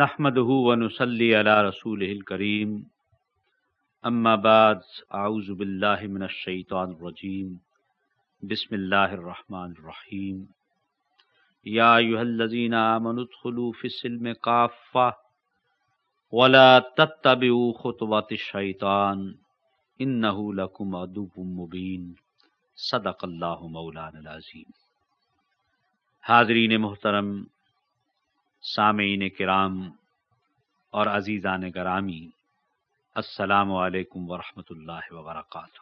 نحمده ونصلي على رسوله الكريم. اما بعد اعوذ بالله من الشيطان الرجيم. بسم الله الرحمن الرحيم. يا ايها الذين امنوا ادخلوا في السلم كافة ولا تتبعوا خطوات الشيطان. انه لكم عدو مبين. صدق اللہ مولانا العظیم حاضرین محترم سامعین کرام اور عزیزان گرامی، السلام علیکم ورحمۃ اللہ وبرکاتہ۔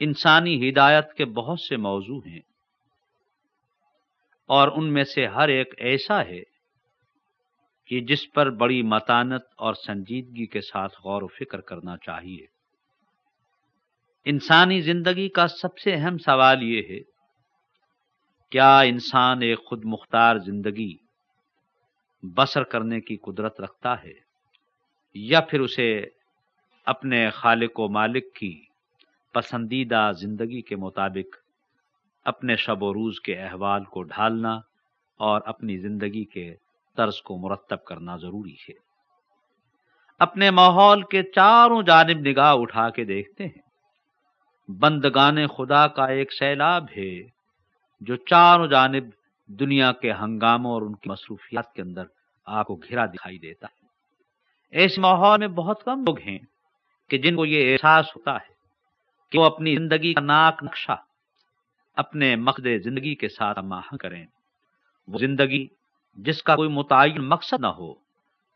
انسانی ہدایت کے بہت سے موضوع ہیں اور ان میں سے ہر ایک ایسا ہے کہ جس پر بڑی متانت اور سنجیدگی کے ساتھ غور و فکر کرنا چاہیے۔ انسانی زندگی کا سب سے اہم سوال یہ ہے کیا انسان ایک خود مختار زندگی بسر کرنے کی قدرت رکھتا ہے یا پھر اسے اپنے خالق و مالک کی پسندیدہ زندگی کے مطابق اپنے شب و روز کے احوال کو ڈھالنا اور اپنی زندگی کے طرز کو مرتب کرنا ضروری ہے۔ اپنے ماحول کے چاروں جانب نگاہ اٹھا کے دیکھتے ہیں۔ بندگان خدا کا ایک سیلاب ہے۔ جو چاروں جانب دنیا کے ہنگاموں اور ان کی مصروفیات کے اندر آپ کو گھرا دکھائی دیتا ہے۔ ایس ماحول میں بہت کم لوگ ہیں کہ جن کو یہ احساس ہوتا ہے کہ وہ اپنی زندگی کا ناک نقشہ اپنے مقد زندگی کے ساتھ ماہ کریں۔ وہ زندگی جس کا کوئی متعین مقصد نہ ہو،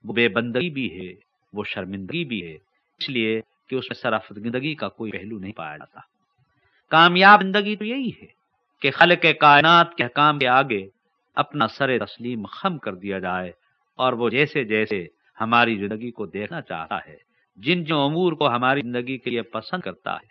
وہ بے بندگی بھی ہے، وہ شرمندگی بھی ہے، اس لیے کہ اس میں سرف زندگی کا کوئی پہلو نہیں پایا جاتا۔ کامیاب زندگی تو یہی ہے۔ کہ خلق کائنات کے حکام کے آگے اپنا سر تسلیم خم کر دیا جائے اور وہ جیسے جیسے ہماری زندگی کو دیکھنا چاہتا ہے، جن جو امور کو ہماری زندگی کے لیے پسند کرتا ہے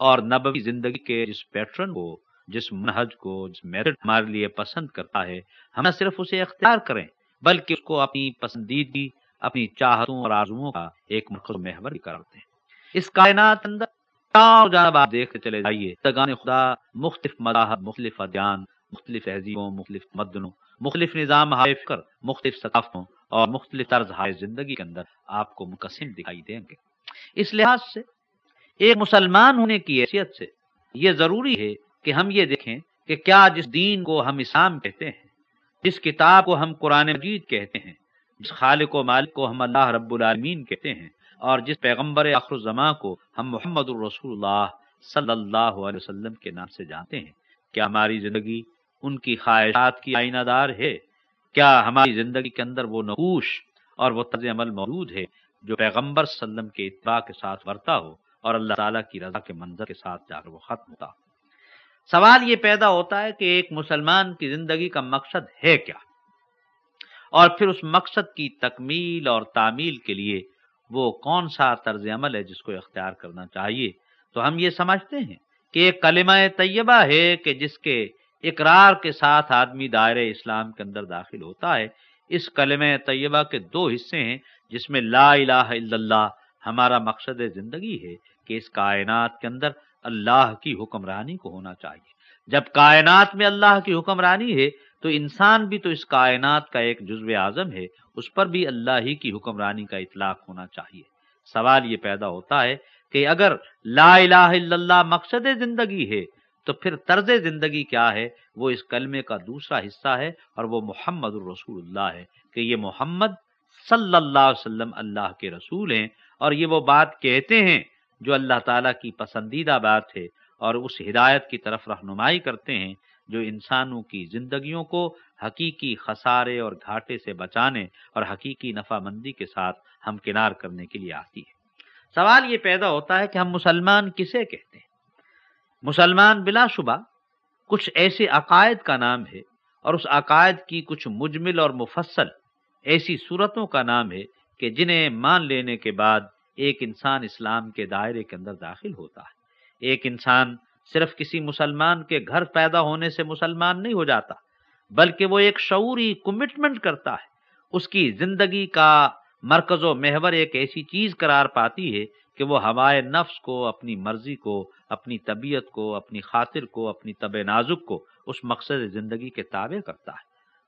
اور نبوی زندگی کے جس پیٹرن کو، جس منہج کو، جس میتھڈ ہمارے لیے پسند کرتا ہے، ہم نہ صرف اسے اختیار کریں، بلکہ اس کو اپنی پسندیدگی، اپنی چاہتوں اور آزموں کا ایک مرکز محور بھی کرتے ہیں اس کائنات اندر جانب آپ دیکھتے چلے جائیے۔ تگان خدا، مختلف مذاہب، مختلف ادیان، مختلف تہذیبوں، مختلف مدنوں مختلف نظام فکر مختلف ثقافتوں اور مختلف طرز ہائے زندگی کے اندر آپ کو مقسم دکھائی دیں گے۔ اس لحاظ سے، ایک مسلمان ہونے کی حیثیت سے یہ ضروری ہے کہ ہم یہ دیکھیں کہ کیا جس دین کو ہم اسلام کہتے ہیں، جس کتاب کو ہم قرآن مجید کہتے ہیں، جس خالق و مالک کو ہم اللہ رب العالمین کہتے ہیں اور جس پیغمبر آخر الزماں کو ہم محمد الرسول اللہ صلی اللہ علیہ وسلم کے نام سے جانتے ہیں، کیا ہماری زندگی ان کی خواہشات کی آئینہ دار ہے؟ کیا ہماری زندگی کے اندر وہ نقوش اور وہ طرز عمل موجود ہے جو پیغمبر صلی اللہ علیہ وسلم کے اتباع کے ساتھ ورتا ہو اور اللہ تعالیٰ کی رضا کے منظر کے ساتھ جا کر وہ ختم ہوتا سوال یہ پیدا ہوتا ہے کہ ایک مسلمان کی زندگی کا مقصد ہے کیا؟ اور پھر اس مقصد کی تکمیل اور تعمیل کے لیے وہ کون سا طرز عمل ہے جس کو اختیار کرنا چاہیے؟ تو ہم یہ سمجھتے ہیں کہ ایک کلمہ طیبہ ہے کہ جس کے اقرار کے ساتھ آدمی دائرے اسلام کے اندر داخل ہوتا ہے۔ اس کلمہ طیبہ کے دو حصے ہیں جس میں لا الہ الا اللہ ہمارا مقصد زندگی ہے کہ اس کائنات کے اندر اللہ کی حکمرانی کو ہونا چاہیے۔ جب کائنات میں اللہ کی حکمرانی ہے تو انسان بھی تو اس کائنات کا ایک جزو اعظم ہے، اس پر بھی اللہ ہی کی حکمرانی کا اطلاق ہونا چاہیے۔ سوال یہ پیدا ہوتا ہے کہ اگر لا الہ الا اللہ مقصد زندگی ہے، تو پھر طرز زندگی کیا ہے؟ وہ اس کلمے کا دوسرا حصہ ہے اور وہ محمد الرسول اللہ ہے کہ یہ محمد صلی اللہ علیہ وسلم اللہ کے رسول ہیں اور یہ وہ بات کہتے ہیں جو اللہ تعالیٰ کی پسندیدہ بات ہے اور اس ہدایت کی طرف رہنمائی کرتے ہیں جو انسانوں کی زندگیوں کو حقیقی خسارے اور گھاٹے سے بچانے اور حقیقی نفع مندی کے ساتھ ہم کنار کرنے کے لیے آتی ہے۔ سوال یہ پیدا ہوتا ہے کہ ہم مسلمان کسے کہتے ہیں؟ مسلمان بلا شبہ کچھ ایسے عقائد کا نام ہے اور اس عقائد کی کچھ مجمل اور مفصل ایسی صورتوں کا نام ہے کہ جنہیں مان لینے کے بعد ایک انسان اسلام کے دائرے کے اندر داخل ہوتا ہے۔ ایک انسان صرف کسی مسلمان کے گھر پیدا ہونے سے مسلمان نہیں ہو جاتا، بلکہ وہ ایک شعوری کمٹمنٹ کرتا ہے۔ اس کی زندگی کا مرکز و محور ایک ایسی چیز قرار پاتی ہے کہ وہ ہوائے نفس کو، اپنی مرضی کو، اپنی طبیعت کو، اپنی خاطر کو، اپنی طب نازک کو اس مقصد زندگی کے تابع کرتا ہے۔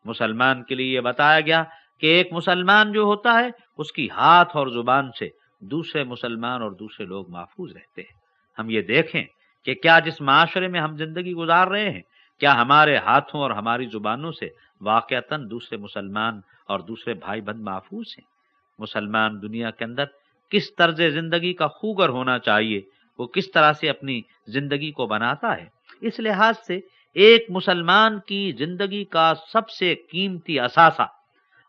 مسلمان کے لیے یہ بتایا گیا کہ ایک مسلمان جو ہوتا ہے، اس کی ہاتھ اور زبان سے دوسرے مسلمان اور دوسرے لوگ محفوظ رہتے ہیں۔ ہم یہ دیکھیں کہ کیا جس معاشرے میں ہم زندگی گزار رہے ہیں، کیا ہمارے ہاتھوں اور ہماری زبانوں سے واقعتاً دوسرے مسلمان اور دوسرے بھائی بند محفوظ ہیں؟ مسلمان دنیا کے اندر کس طرز زندگی کا خوگر ہونا چاہیے؟ وہ کس طرح سے اپنی زندگی کو بناتا ہے؟ اس لحاظ سے ایک مسلمان کی زندگی کا سب سے قیمتی اثاثہ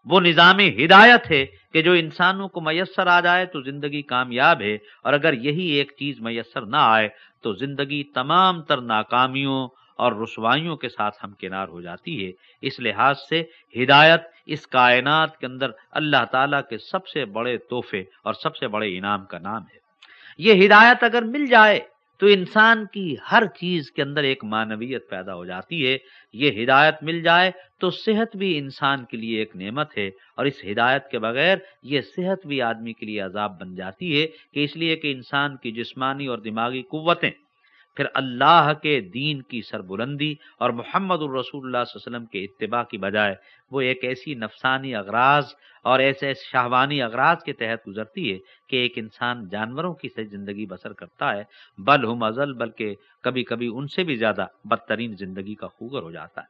وہ نظام ہدایت ہے کہ جو انسانوں کو میسر آ جائے تو زندگی کامیاب ہے، اور اگر یہی ایک چیز میسر نہ آئے تو زندگی تمام تر ناکامیوں اور رسوائیوں کے ساتھ ہم کنار ہو جاتی ہے۔ اس لحاظ سے ہدایت اس کائنات کے اندر اللہ تعالیٰ کے سب سے بڑے تحفے اور سب سے بڑے انعام کا نام ہے۔ یہ ہدایت اگر مل جائے تو انسان کی ہر چیز کے اندر ایک معنویت پیدا ہو جاتی ہے، یہ ہدایت مل جائے تو صحت بھی انسان کے لیے ایک نعمت ہے، اور اس ہدایت کے بغیر یہ صحت بھی آدمی کے لیے عذاب بن جاتی ہے، کہ اس لیے کہ انسان کی جسمانی اور دماغی قوتیں پھر اللہ کے دین کی سربلندی اور محمد الرسول اللہ صلی اللہ علیہ وسلم کے اتباع کی بجائے وہ ایک ایسی نفسانی اغراض اور ایسے شہوانی اغراض کے تحت گزرتی ہے کہ ایک انسان جانوروں کی سے زندگی بسر کرتا ہے، بل ہم ازل، بلکہ کبھی کبھی ان سے بھی زیادہ بدترین زندگی کا خوگر ہو جاتا ہے۔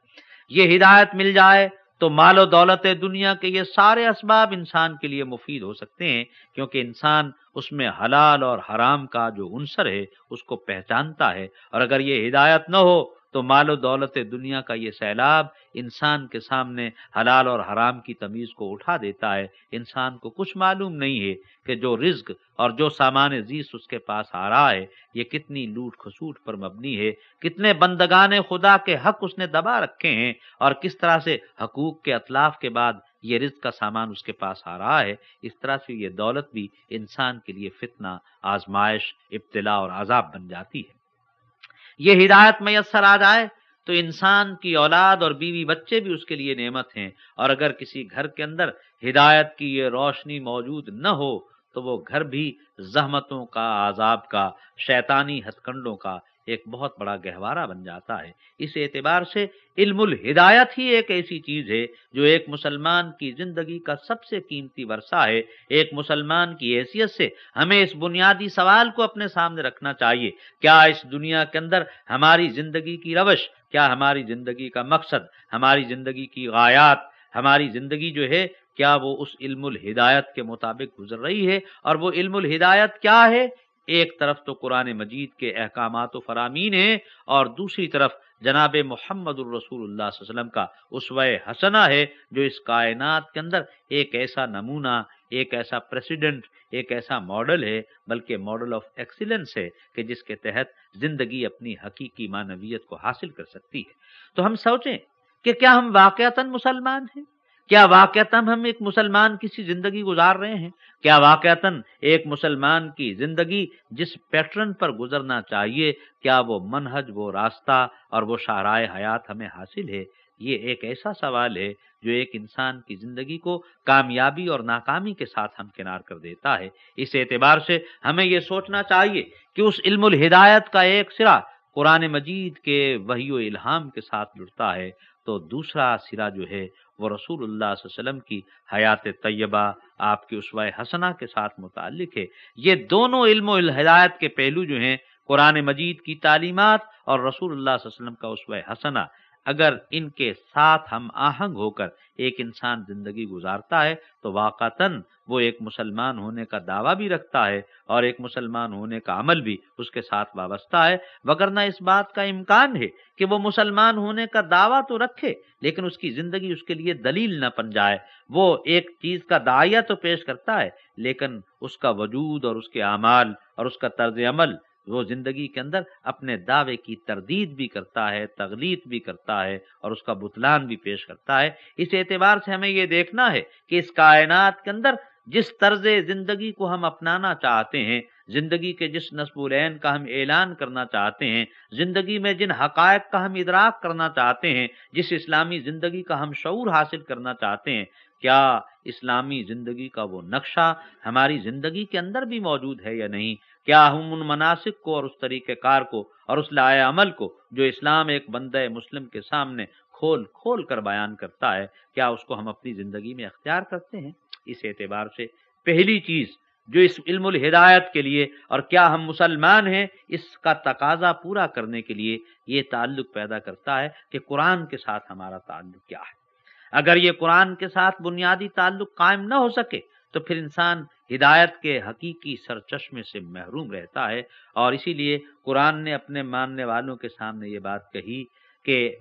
یہ ہدایت مل جائے تو مال و دولت دنیا کے یہ سارے اسباب انسان کے لیے مفید ہو سکتے ہیں، کیونکہ انسان اس میں حلال اور حرام کا جو عنصر ہے، اس کو پہچانتا ہے۔ اور اگر یہ ہدایت نہ ہو تو مال و دولت دنیا کا یہ سیلاب انسان کے سامنے حلال اور حرام کی تمیز کو اٹھا دیتا ہے۔ انسان کو کچھ معلوم نہیں ہے کہ جو رزق اور جو سامان زیس اس کے پاس آ رہا ہے، یہ کتنی لوٹ خسوٹ پر مبنی ہے۔ کتنے بندگان خدا کے حق اس نے دبا رکھے ہیں اور کس طرح سے حقوق کے اطلاف کے بعد یہ رزق کا سامان اس کے پاس آ رہا ہے۔ اس طرح سے یہ دولت بھی انسان کے لیے فتنہ، آزمائش، ابتلا اور عذاب بن جاتی ہے۔ یہ ہدایت میسر آ جائے تو انسان کی اولاد اور بیوی بچے بھی اس کے لیے نعمت ہیں۔ اور اگر کسی گھر کے اندر ہدایت کی یہ روشنی موجود نہ ہو تو وہ گھر بھی زحمتوں کا، عذاب کا، شیطانی ہتھ کنڈوں کا ایک بہت بڑا گہوارہ بن جاتا ہے۔ اس اعتبار سے علم الہدایت ہی ایک ایسی چیز ہے جو ایک مسلمان کی زندگی کا سب سے قیمتی ورثہ ہے۔ ایک مسلمان کی حیثیت سے ہمیں اس بنیادی سوال کو اپنے سامنے رکھنا چاہیے۔ کیا اس دنیا کے اندر ہماری زندگی کی روش، کیا ہماری زندگی کا مقصد، ہماری زندگی کی غایات، ہماری زندگی جو ہے، کیا وہ اس علم الہدایت کے مطابق گزر رہی ہے؟ اور وہ علم الہدایت کیا ہے؟ ایک طرف تو قرآن مجید کے احکامات و فرامین ہیں اور دوسری طرف جناب محمد الرسول اللہ صلی اللہ علیہ وسلم کا اسوہ حسنہ ہے جو اس کائنات کے اندر ایک ایسا نمونہ، ایک ایسا پریسیڈنٹ ایک ایسا ماڈل ہے، بلکہ ماڈل آف ایکسیلنس ہے کہ جس کے تحت زندگی اپنی حقیقی معنویت کو حاصل کر سکتی ہے۔ تو ہم سوچیں کہ کیا ہم واقعتاً مسلمان ہیں؟ کیا واقعتاً ہم ایک مسلمان کسی زندگی گزار رہے ہیں؟ کیا واقعتاً ایک مسلمان کی زندگی جس پیٹرن پر گزرنا چاہیے، کیا وہ منہج، وہ راستہ اور وہ شاہراہ حیات ہمیں حاصل ہے؟ یہ ایک ایسا سوال ہے جو ایک انسان کی زندگی کو کامیابی اور ناکامی کے ساتھ ہم کنار کر دیتا ہے۔ اس اعتبار سے ہمیں یہ سوچنا چاہیے کہ اس علم الہدایت کا ایک سرا قرآن مجید کے وحی و الہام کے ساتھ جڑتا ہے۔ تو دوسرا سرا جو ہے وہ رسول اللہ صلی اللہ علیہ وسلم کی حیات طیبہ، آپ کی اسوہ حسنہ کے ساتھ متعلق ہے۔ یہ دونوں علم و ہدایت کے پہلو جو ہیں، قرآن مجید کی تعلیمات اور رسول اللہ صلی اللہ علیہ وسلم کا اسوہ حسنہ۔ اگر ان کے ساتھ ہم آہنگ ہو کر ایک انسان زندگی گزارتا ہے تو واقعتاً وہ ایک مسلمان ہونے کا دعویٰ بھی رکھتا ہے اور ایک مسلمان ہونے کا عمل بھی اس کے ساتھ وابستہ ہے، وگرنہ اس بات کا امکان ہے کہ وہ مسلمان ہونے کا دعویٰ تو رکھے، لیکن اس کی زندگی اس کے لیے دلیل نہ پن جائے۔ وہ ایک چیز کا دائیا تو پیش کرتا ہے، لیکن اس کا وجود اور اس کے اعمال اور اس کا طرز عمل وہ زندگی کے اندر اپنے دعوے کی تردید بھی کرتا ہے، تغلیط بھی کرتا ہے اور اس کا بتلان بھی پیش کرتا ہے۔ اس اعتبار سے ہمیں یہ دیکھنا ہے کہ اس کائنات کے اندر جس طرز زندگی کو ہم اپنانا چاہتے ہیں، زندگی کے جس نصب العین کا ہم اعلان کرنا چاہتے ہیں، زندگی میں جن حقائق کا ہم ادراک کرنا چاہتے ہیں، جس اسلامی زندگی کا ہم شعور حاصل کرنا چاہتے ہیں، کیا اسلامی زندگی کا وہ نقشہ ہماری زندگی کے اندر بھی موجود ہے یا نہیں؟ کیا ہم ان مناسب کو اور اس طریقہ کار کو اور اس لائے عمل کو جو اسلام ایک بندہ مسلم کے سامنے کھول کھول کر بیان کرتا ہے، کیا اس کو ہم اپنی زندگی میں اختیار کرتے ہیں؟ اس اعتبار سے پہلی چیز جو اس علم الہدایت کے لیے اور کیا ہم مسلمان ہیں، اس کا تقاضا پورا کرنے کے لیے یہ تعلق پیدا کرتا ہے کہ قرآن کے ساتھ ہمارا تعلق کیا ہے۔ اگر یہ قرآن کے ساتھ بنیادی تعلق قائم نہ ہو سکے، تو پھر انسان ہدایت کے حقیقی سرچشمے سے محروم رہتا ہے۔ اور اسی لیے قرآن نے اپنے ماننے والوں کے سامنے یہ بات کہی کہ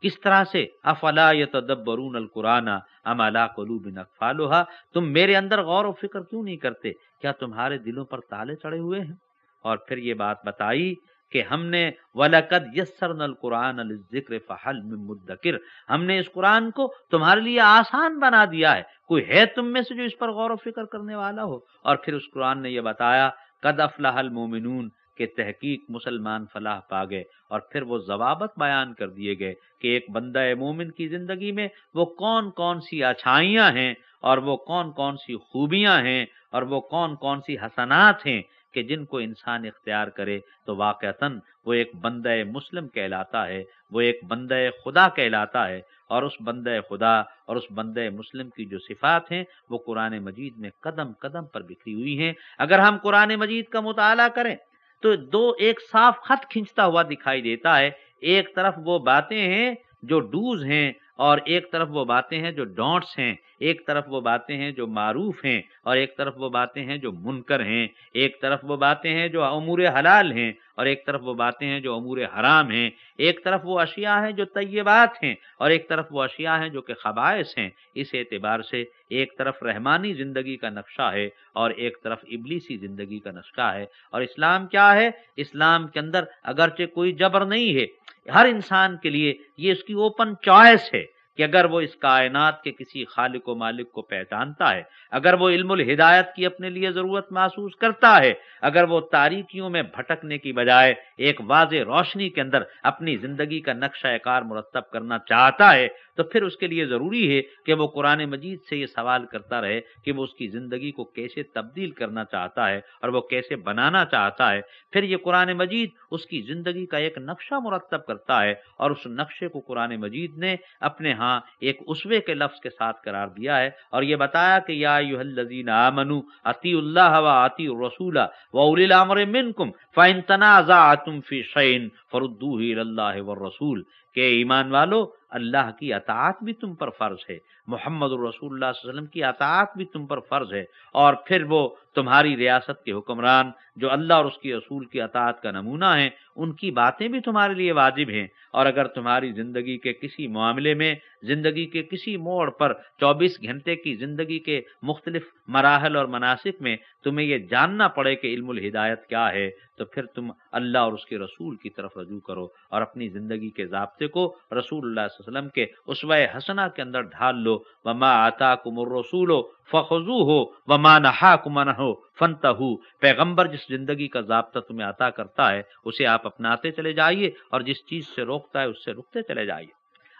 کس طرح سے؟ افلا یتدبرون القرآن ام قلوب اقفالها؟ تم میرے اندر غور و فکر کیوں نہیں کرتے؟ کیا تمہارے دلوں پر تالے چڑھے ہوئے ہیں؟ اور پھر یہ بات بتائی کہ ہم نے وَلَقَدْ يَسَّرْنَا الْقُرْآنَ لِلذِّكْرِ فَحَلْ مِن ہم نے اس قرآن کو تمہارے لیے آسان بنا دیا ہے۔ کوئی ہے تم میں سے جو اس پر غور و فکر کرنے والا ہو؟ اور پھر اس قرآن نے یہ بتایا، قد افلح المومنون کہ تحقیق مسلمان فلاح پا گئے اور پھر وہ ضوابط بیان کر دیے گئے کہ ایک بندہ مومن کی زندگی میں وہ کون کون سی اچھائیاں ہیں اور وہ کون کون سی خوبیاں ہیں اور وہ کون کون سی حسنات ہیں کہ جن کو انسان اختیار کرے تو واقعتاً وہ ایک بندہ مسلم کہلاتا ہے، وہ ایک بندہ خدا کہلاتا ہے اور اس بندہ خدا اور اس بندہ مسلم کی جو صفات ہیں وہ قرآن مجید میں قدم قدم پر بکھری ہوئی ہیں۔ اگر ہم قرآن مجید کا مطالعہ کریں تو دو ایک صاف خط کھینچتا ہوا دکھائی دیتا ہے۔ ایک طرف وہ باتیں ہیں جو ڈوز ہیں اور ایک طرف وہ باتیں ہیں جو ڈونٹس ہیں، ایک طرف وہ باتیں ہیں جو معروف ہیں اور ایک طرف وہ باتیں ہیں جو منکر ہیں۔ ایک طرف وہ باتیں ہیں جو امور حلال ہیں اور ایک طرف وہ باتیں ہیں جو امور حرام ہیں۔ ایک طرف وہ اشیاء ہیں جو طیبات ہیں اور ایک طرف وہ اشیاء ہیں جو کہ خبائص ہیں۔ اس اعتبار سے ایک طرف رحمانی زندگی کا نقشہ ہے اور ایک طرف ابلیسی زندگی کا نقشہ ہے۔ اور اسلام کیا ہے؟ اسلام کے اندر اگرچہ کوئی جبر نہیں ہے ہر انسان کے لیے یہ اس کی اوپن چوائس ہے کہ اگر وہ اس کائنات کے کسی خالق و مالک کو پہچانتا ہے اگر وہ علم الہدایت کی اپنے لیے ضرورت محسوس کرتا ہے، اگر وہ تاریکیوں میں بھٹکنے کی بجائے ایک واضح روشنی کے اندر اپنی زندگی کا نقشہ کار مرتب کرنا چاہتا ہے، تو پھر اس کے لیے ضروری ہے کہ وہ قرآن مجید سے یہ سوال کرتا رہے کہ وہ اس کی زندگی کو کیسے تبدیل کرنا چاہتا ہے اور وہ کیسے بنانا چاہتا ہے۔ پھر یہ قرآن مجید اس کی زندگی کا ایک نقشہ مرتب کرتا ہے اور اس نقشے کو قرآن مجید نے اپنے ہاں ایک اسوے کے لفظ کے ساتھ قرار دیا ہے اور یہ بتایا کہ یا الذین آمنو اتی اللہ و اتی الرسول و اولی الامر منکم فان تنازعتم فی شیء فردوه الى اللہ والرسول کہ ایمان والو، اللہ کی اطاعت بھی تم پر فرض ہے۔ محمد الرسول اللہ صلی اللہ علیہ وسلم کی اطاعت بھی تم پر فرض ہے۔ اور پھر وہ تمہاری ریاست کے حکمران جو اللہ اور اس کی اصول کی اطاعت کا نمونہ ہیں، ان کی باتیں بھی تمہارے لیے واجب ہیں۔ اور اگر تمہاری زندگی کے کسی معاملے میں، زندگی کے کسی موڑ پر چوبیس گھنٹے کی زندگی کے مختلف مراحل اور مناسب میں تمہیں یہ جاننا پڑے کہ علم الہدایت کیا ہے، تو پھر تم اللہ اور اس کے رسول کی طرف رجوع کرو اور اپنی زندگی کے ضابطے کو رسول اللہ صلی اللہ علیہ وسلم کے اسوہ حسنہ کے اندر ڈھال لو۔ وما آتا کمر رسول ہو فخو ہو وما نہا کمن ہو فنتا ہو پیغمبر جس زندگی کا ضابطہ تمہیں عطا کرتا ہے، اسے آپ اپناتے چلے جائیے اور جس چیز سے روکتا ہے، اس سے رکتے چلے جائیے۔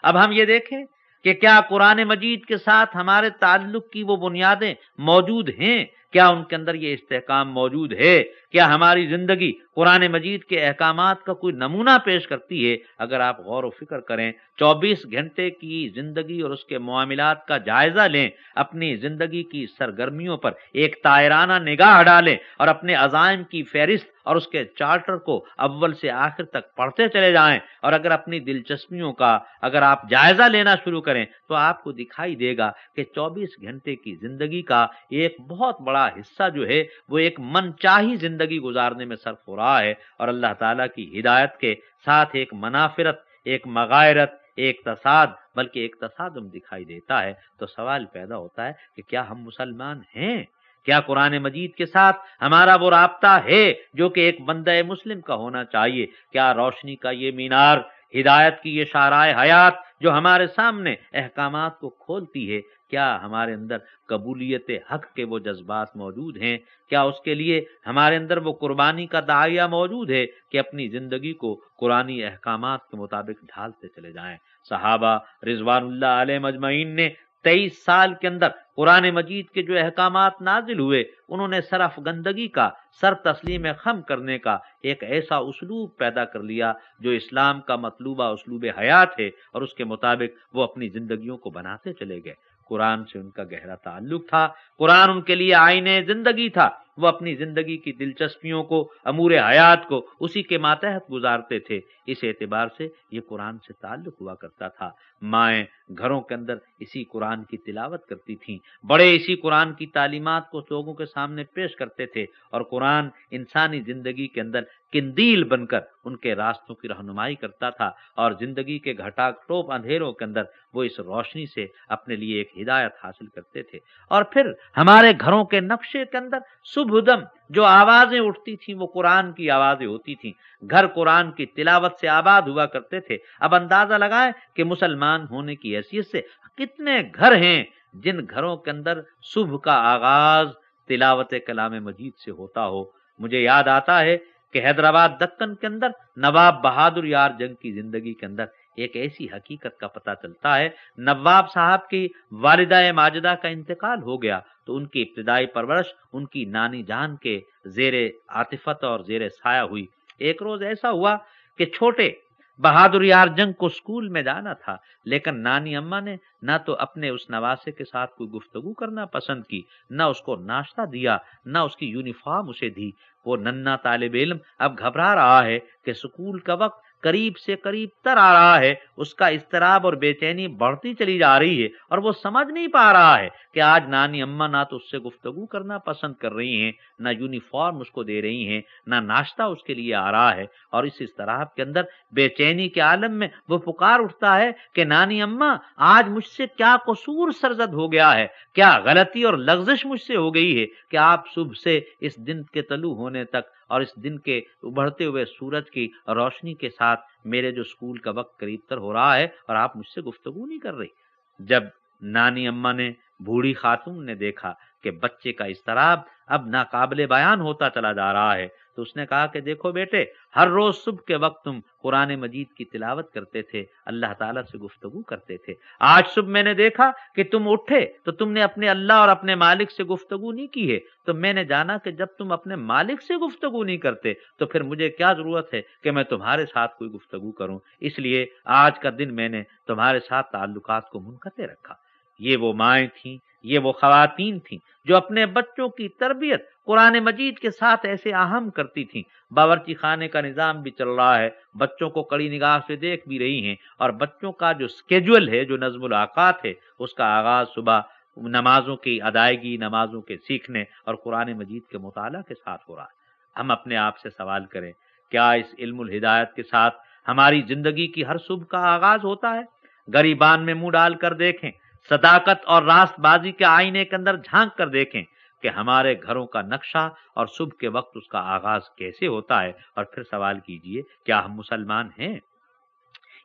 اب ہم یہ دیکھیں کہ کیا قرآن مجید کے ساتھ ہمارے تعلق کی وہ بنیادیں موجود ہیں کیا ان کے اندر یہ استحکام موجود ہے کیا ہماری زندگی قرآن مجید کے احکامات کا کوئی نمونہ پیش کرتی ہے؟ اگر آپ غور و فکر کریں، چوبیس گھنٹے کی زندگی اور اس کے معاملات کا جائزہ لیں، اپنی زندگی کی سرگرمیوں پر ایک تائرانہ نگاہ ڈالیں اور اپنے عزائم کی فہرست اور اس کے چارٹر کو اول سے آخر تک پڑھتے چلے جائیں۔ اور اگر اپنی دلچسپیوں کا اگر آپ جائزہ لینا شروع کریں، تو آپ کو دکھائی دے گا کہ چوبیس گھنٹے کی زندگی کا ایک بہت بڑا حصہ جو ہے، وہ ایک من چاہی زندگی زندگی گزارنے میں صرف ہو رہا ہے اور اللہ تعالیٰ کی ہدایت کے ساتھ ایک منافرت، ایک مغائرت، ایک تصاد، بلکہ ایک تصادم دکھائی دیتا ہے۔ تو سوال پیدا ہوتا ہے کہ کیا ہم مسلمان ہیں؟ کیا قرآن مجید کے ساتھ ہمارا وہ رابطہ ہے جو کہ ایک بندہ مسلم کا ہونا چاہیے؟ کیا روشنی کا یہ مینار، ہدایت کی یہ شارائے حیات جو ہمارے سامنے احکامات کو کھولتی ہے کیا ہمارے اندر قبولیت حق کے وہ جذبات موجود ہیں؟ کیا اس کے لیے ہمارے اندر وہ قربانی کا دائیا موجود ہے کہ اپنی زندگی کو قرآنی احکامات کے مطابق ڈھالتے چلے جائیں؟ صحابہ رضوان اللہ علیہ مجمعین نے تیئیس سال کے اندر قرآن مجید کے جو احکامات نازل ہوئے، انہوں نے صرف گندگی کا، سر تسلیم خم کرنے کا ایک ایسا اسلوب پیدا کر لیا جو اسلام کا مطلوبہ اسلوب حیات ہے اور اس کے مطابق وہ اپنی زندگیوں کو بناتے چلے گئے۔ قرآن سے ان کا گہرا تعلق تھا۔ قرآن ان کے لیے آئین زندگی تھا۔ وہ اپنی زندگی کی دلچسپیوں کو، امور حیات کو اسی کے ماتحت گزارتے تھے۔ اس اعتبار سے یہ قرآن سے تعلق ہوا کرتا تھا۔ مائیں گھروں کے اندر اسی قرآن کی تلاوت کرتی تھیں۔ بڑے اسی قرآن کی تعلیمات کو لوگوں کے سامنے پیش کرتے تھے اور قرآن انسانی زندگی کے اندر کندیل بن کر ان کے راستوں کی رہنمائی کرتا تھا اور زندگی کے گھٹا ٹوپ اندھیروں کے اندر وہ اس روشنی سے اپنے لیے ایک ہدایت حاصل کرتے تھے۔ اور پھر ہمارے گھروں کے نقشے کے اندر صبح دم جو آوازیں اٹھتی تھیں وہ قرآن کی آوازیں ہوتی تھیں۔ گھر قرآن کی تلاوت سے آباد ہوا کرتے تھے۔ اب اندازہ لگائیں کہ مسلمان انسان ہونے کی حیثیت سے کتنے گھر ہیں جن گھروں کے اندر صبح کا آغاز تلاوت کلام مجید سے ہوتا ہو؟ مجھے یاد آتا ہے کہ حیدرآباد دکن کے اندر نواب بہادر یار جنگ کی زندگی کے اندر ایک ایسی حقیقت کا پتہ چلتا ہے، نواب صاحب کی والدہ ماجدہ کا انتقال ہو گیا تو ان کی ابتدائی پرورش ان کی نانی جان کے زیر عاطفت اور زیر سایہ ہوئی۔ ایک روز ایسا ہوا کہ چھوٹے بہادر یار جنگ کو اسکول میں جانا تھا، لیکن نانی اما نے نہ تو اپنے اس نواسے کے ساتھ کوئی گفتگو کرنا پسند کی، نہ اس کو ناشتہ دیا، نہ اس کی یونیفارم اسے دی۔ وہ ننا طالب علم اب گھبرا رہا ہے کہ اسکول کا وقت قریب سے قریب تر آ رہا ہے، اس کا اضطراب اور بے چینی بڑھتی چلی جا رہی ہے اور وہ سمجھ نہیں پا رہا ہے کہ آج نانی اما نہ تو اس سے گفتگو کرنا پسند کر رہی ہیں، نہ یونیفارم اس کو دے رہی ہیں، نہ ناشتہ اس کے لیے آ رہا ہے اور اس اضطراب کے اندر بے چینی کے عالم میں وہ پکار اٹھتا ہے کہ نانی اما آج مجھ سے کیا قصور سرزد ہو گیا ہے، کیا غلطی اور لغزش مجھ سے ہو گئی ہے کہ آپ صبح سے اس دن کے طلوع ہونے تک اور اس دن کے ابھرتے ہوئے سورج کی روشنی کے ساتھ میرے جو اسکول کا وقت قریب تر ہو رہا ہے اور آپ مجھ سے گفتگو نہیں کر رہی۔ جب نانی اما نے بوڑھی خاتون نے دیکھا کہ بچے کا استراب اب ناقابل بیان ہوتا چلا جا رہا ہے تو اس نے کہا کہ دیکھو بیٹے، ہر روز صبح کے وقت تم قرآن مجید کی تلاوت کرتے تھے، اللہ تعالیٰ سے گفتگو کرتے تھے۔ آج صبح میں نے دیکھا کہ تم اٹھے تو تم نے اپنے اللہ اور اپنے مالک سے گفتگو نہیں کی ہے۔ تو میں نے جانا کہ جب تم اپنے مالک سے گفتگو نہیں کرتے تو پھر مجھے کیا ضرورت ہے کہ میں تمہارے ساتھ کوئی گفتگو کروں؟ اس لیے آج کا دن میں نے تمہارے ساتھ تعلقات کو منقطع رکھا۔ یہ وہ مائیں تھیں، یہ وہ خواتین تھیں جو اپنے بچوں کی تربیت قرآن مجید کے ساتھ ایسے اہم کرتی تھیں۔ باورچی خانے کا نظام بھی چل رہا ہے، بچوں کو کڑی نگاہ سے دیکھ بھی رہی ہیں اور بچوں کا جو اسکیجول ہے، جو نظم الاقات ہے، اس کا آغاز صبح نمازوں کی ادائیگی، نمازوں کے سیکھنے اور قرآن مجید کے مطالعہ کے ساتھ ہو رہا ہے۔ ہم اپنے آپ سے سوال کریں، کیا اس علم الہدایت کے ساتھ ہماری زندگی کی ہر صبح کا آغاز ہوتا ہے؟ گریبان میں منہ ڈال کر دیکھیں صداقت اور راست بازی کے آئینے کے اندر جھانک کر دیکھیں کہ ہمارے گھروں کا نقشہ اور صبح کے وقت اس کا آغاز کیسے ہوتا ہے اور پھر سوال کیجیے، کیا ہم مسلمان ہیں؟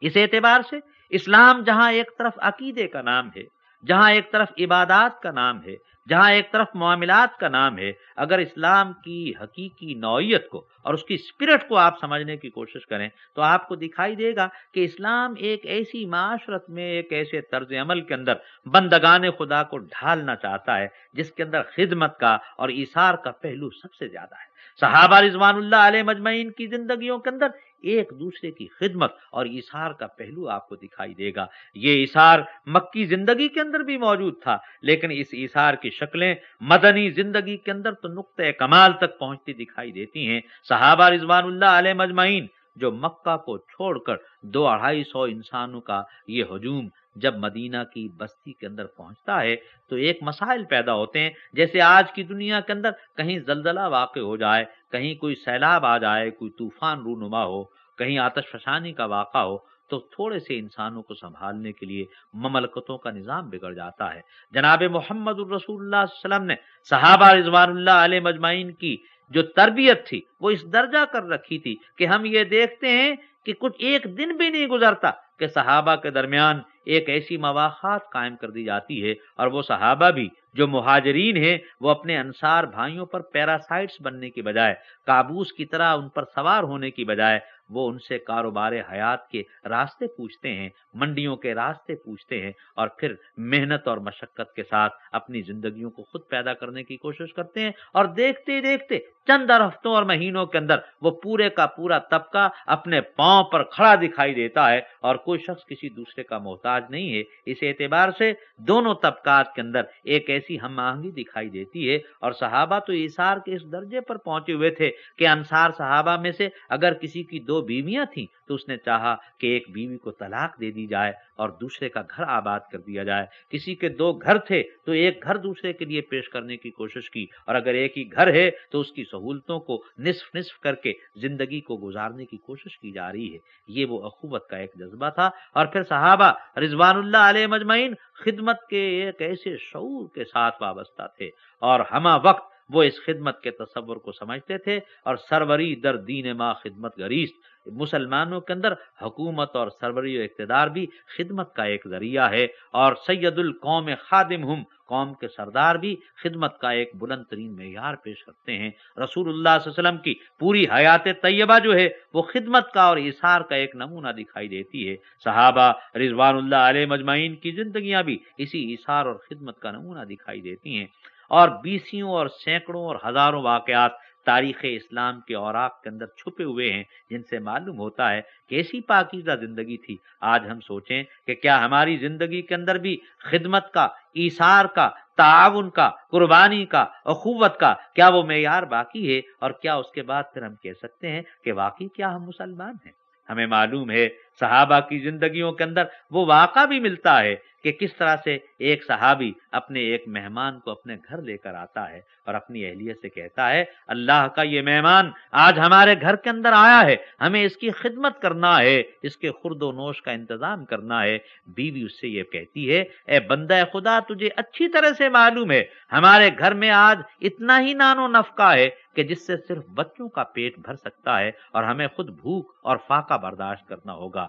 اس اعتبار سے اسلام جہاں ایک طرف عقیدے کا نام ہے، جہاں ایک طرف عبادات کا نام ہے جہاں ایک طرف معاملات کا نام ہے، اگر اسلام کی حقیقی نوعیت کو اور اس کی اسپرٹ کو آپ سمجھنے کی کوشش کریں تو آپ کو دکھائی دے گا کہ اسلام ایک ایسی معاشرت میں، ایک ایسے طرز عمل کے اندر بندگان خدا کو ڈھالنا چاہتا ہے، جس کے اندر خدمت کا اور اثار کا پہلو سب سے زیادہ ہے۔ صحابہ رضوان اللہ علیہ مجمعین کی زندگیوں کے اندر ایک دوسرے کی خدمت اور اشار کا پہلو آپ کو دکھائی دے گا۔ یہ اشار مکی زندگی کے اندر بھی موجود تھا، لیکن اس اشار کی شکلیں مدنی زندگی کے اندر تو نقطۂ کمال تک پہنچتی دکھائی دیتی ہیں۔ صحابہ رضوان اللہ علیہ مجمعین جو مکہ کو چھوڑ کر دو اڑھائی سو انسانوں کا یہ ہجوم جب مدینہ کی بستی کے اندر پہنچتا ہے تو ایک مسائل پیدا ہوتے ہیں۔ جیسے آج کی دنیا کے اندر کہیں زلزلہ واقع ہو جائے، کہیں کوئی سیلاب آ جائے، کوئی طوفان رونما ہو، کہیں آتش فشانی کا واقع ہو، تو تھوڑے سے انسانوں کو سنبھالنے کے لیے مملکتوں کا نظام بگڑ جاتا ہے۔ جناب محمد الرسول اللہ علیہ وسلم نے صحابہ رضوان اللہ علیہ مجمعین کی جو تربیت تھی، وہ اس درجہ کر رکھی تھی کہ ہم یہ دیکھتے ہیں کہ کچھ ایک دن بھی نہیں گزرتا۔ کہ صحابہ کے درمیان ایک ایسی مواقعات قائم کر دی جاتی ہے اور وہ صحابہ بھی جو مہاجرین ہیں، وہ اپنے انصار بھائیوں پر پیراسائٹس بننے کی بجائے، کابوس کی طرح ان پر سوار ہونے کی بجائے، وہ ان سے کاروبار حیات کے راستے پوچھتے ہیں، منڈیوں کے راستے پوچھتے ہیں اور پھر محنت اور مشقت کے ساتھ اپنی زندگیوں کو خود پیدا کرنے کی کوشش کرتے ہیں اور دیکھتے دیکھتے چند ہفتوں اور مہینوں کے اندر وہ پورے کا پورا طبقہ اپنے پاؤں پر کھڑا دکھائی دیتا ہے اور کوئی شخص کسی دوسرے کا محتاج نہیں ہے۔ اس اعتبار سے دونوں طبقات کے اندر ایک ایسی ہم آہنگی دکھائی دیتی ہے اور صحابہ تو ایسار کے اس درجے پر پہنچے ہوئے تھے کہ انصار صحابہ میں سے اگر کسی کی دو بیویاں تھیں تو اس نے چاہا کہ ایک بیوی کو طلاق دے دی جائے۔ اور دوسرے کا گھر آباد کر دیا جائے۔ کسی کے دو گھر تھے تو ایک گھر دوسرے کے لیے پیش کرنے کی کوشش کی۔ اور اگر ایک ہی گھر ہے تو اس کی سہولتوں کو نصف نصف کر کے زندگی کو گزارنے کی کوشش کی جا رہی ہے۔ یہ وہ اخوت کا ایک جذبہ تھا۔ اور پھر صحابہ رضوان اللہ علیہ مجمعین خدمت کے ایک ایسے شعور کے ساتھ وابستہ تھے۔ اور ہما وقت وہ اس خدمت کے تصور کو سمجھتے تھے اور سروری در دین ما خدمت گریست مسلمانوں کے اندر حکومت اور سروری و اقتدار بھی خدمت کا ایک ذریعہ ہے اور سید القوم خادم ہم، قوم کے سردار بھی خدمت کا ایک بلند ترین معیار پیش کرتے ہیں۔ رسول اللہ صلی اللہ علیہ وسلم کی پوری حیات طیبہ جو ہے، وہ خدمت کا اور اثار کا ایک نمونہ دکھائی دیتی ہے۔ صحابہ رضوان اللہ علیہ مجمعین کی زندگیاں بھی اسی اثار اور خدمت کا نمونہ دکھائی دیتی ہیں۔ اور بیسیوں اور سینکڑوں اور ہزاروں واقعات تاریخ اسلام کے اوراق کے اندر چھپے ہوئے ہیں، جن سے معلوم ہوتا ہے کہ ایسی پاکیزہ زندگی تھی۔ آج ہم سوچیں کہ کیا ہماری زندگی کے اندر بھی خدمت کا، ایثار کا، تعاون کا، قربانی کا، اخوت کا، کیا وہ معیار باقی ہے؟ اور کیا اس کے بعد پھر ہم کہہ سکتے ہیں کہ واقعی کیا ہم مسلمان ہیں؟ ہمیں معلوم ہے صحابہ کی زندگیوں کے اندر وہ واقعہ بھی ملتا ہے کہ کس طرح سے ایک صحابی اپنے ایک مہمان کو اپنے گھر لے کر آتا ہے اور اپنی اہلیت سے کہتا ہے، اللہ کا یہ مہمان آج ہمارے گھر کے اندر آیا ہے، ہمیں اس کی خدمت کرنا ہے، اس کے خرد و نوش کا انتظام کرنا ہے۔ بیوی اس سے یہ کہتی ہے، اے بندہ خدا، تجھے اچھی طرح سے معلوم ہے، ہمارے گھر میں آج اتنا ہی نان و نفقہ ہے کہ جس سے صرف بچوں کا پیٹ بھر سکتا ہے اور ہمیں خود بھوک اور فاقہ برداشت کرنا ہوگا۔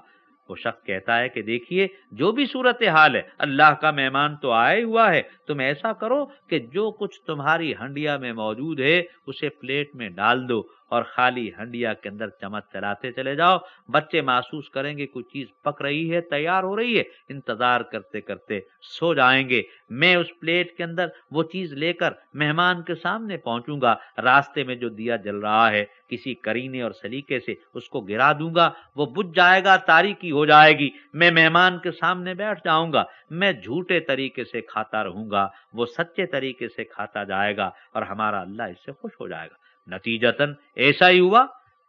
وہ شخص کہتا ہے کہ دیکھیے، جو بھی صورت حال ہے، اللہ کا مہمان تو آئے ہوا ہے۔ تم ایسا کرو کہ جو کچھ تمہاری ہنڈیا میں موجود ہے، اسے پلیٹ میں ڈال دو۔ اور خالی ہنڈیا کے اندر چمچ چلاتے چلے جاؤ۔ بچے محسوس کریں گے کوئی چیز پک رہی ہے، تیار ہو رہی ہے۔ انتظار کرتے کرتے سو جائیں گے۔ میں اس پلیٹ کے اندر وہ چیز لے کر مہمان کے سامنے پہنچوں گا۔ راستے میں جو دیا جل رہا ہے، کسی کرینے اور سلیقے سے اس کو گرا دوں گا۔ وہ بجھ جائے گا تاریخی ہو جائے گی۔ میں مہمان کے سامنے بیٹھ جاؤں گا۔ میں جھوٹے طریقے سے کھاتا رہوں گا۔ وہ سچے طریقے سے کھاتا جائے گا اور ہمارا اللہ اس سے خوش ہو جائے گا۔ نتیجتن ایسا ہی ہوا،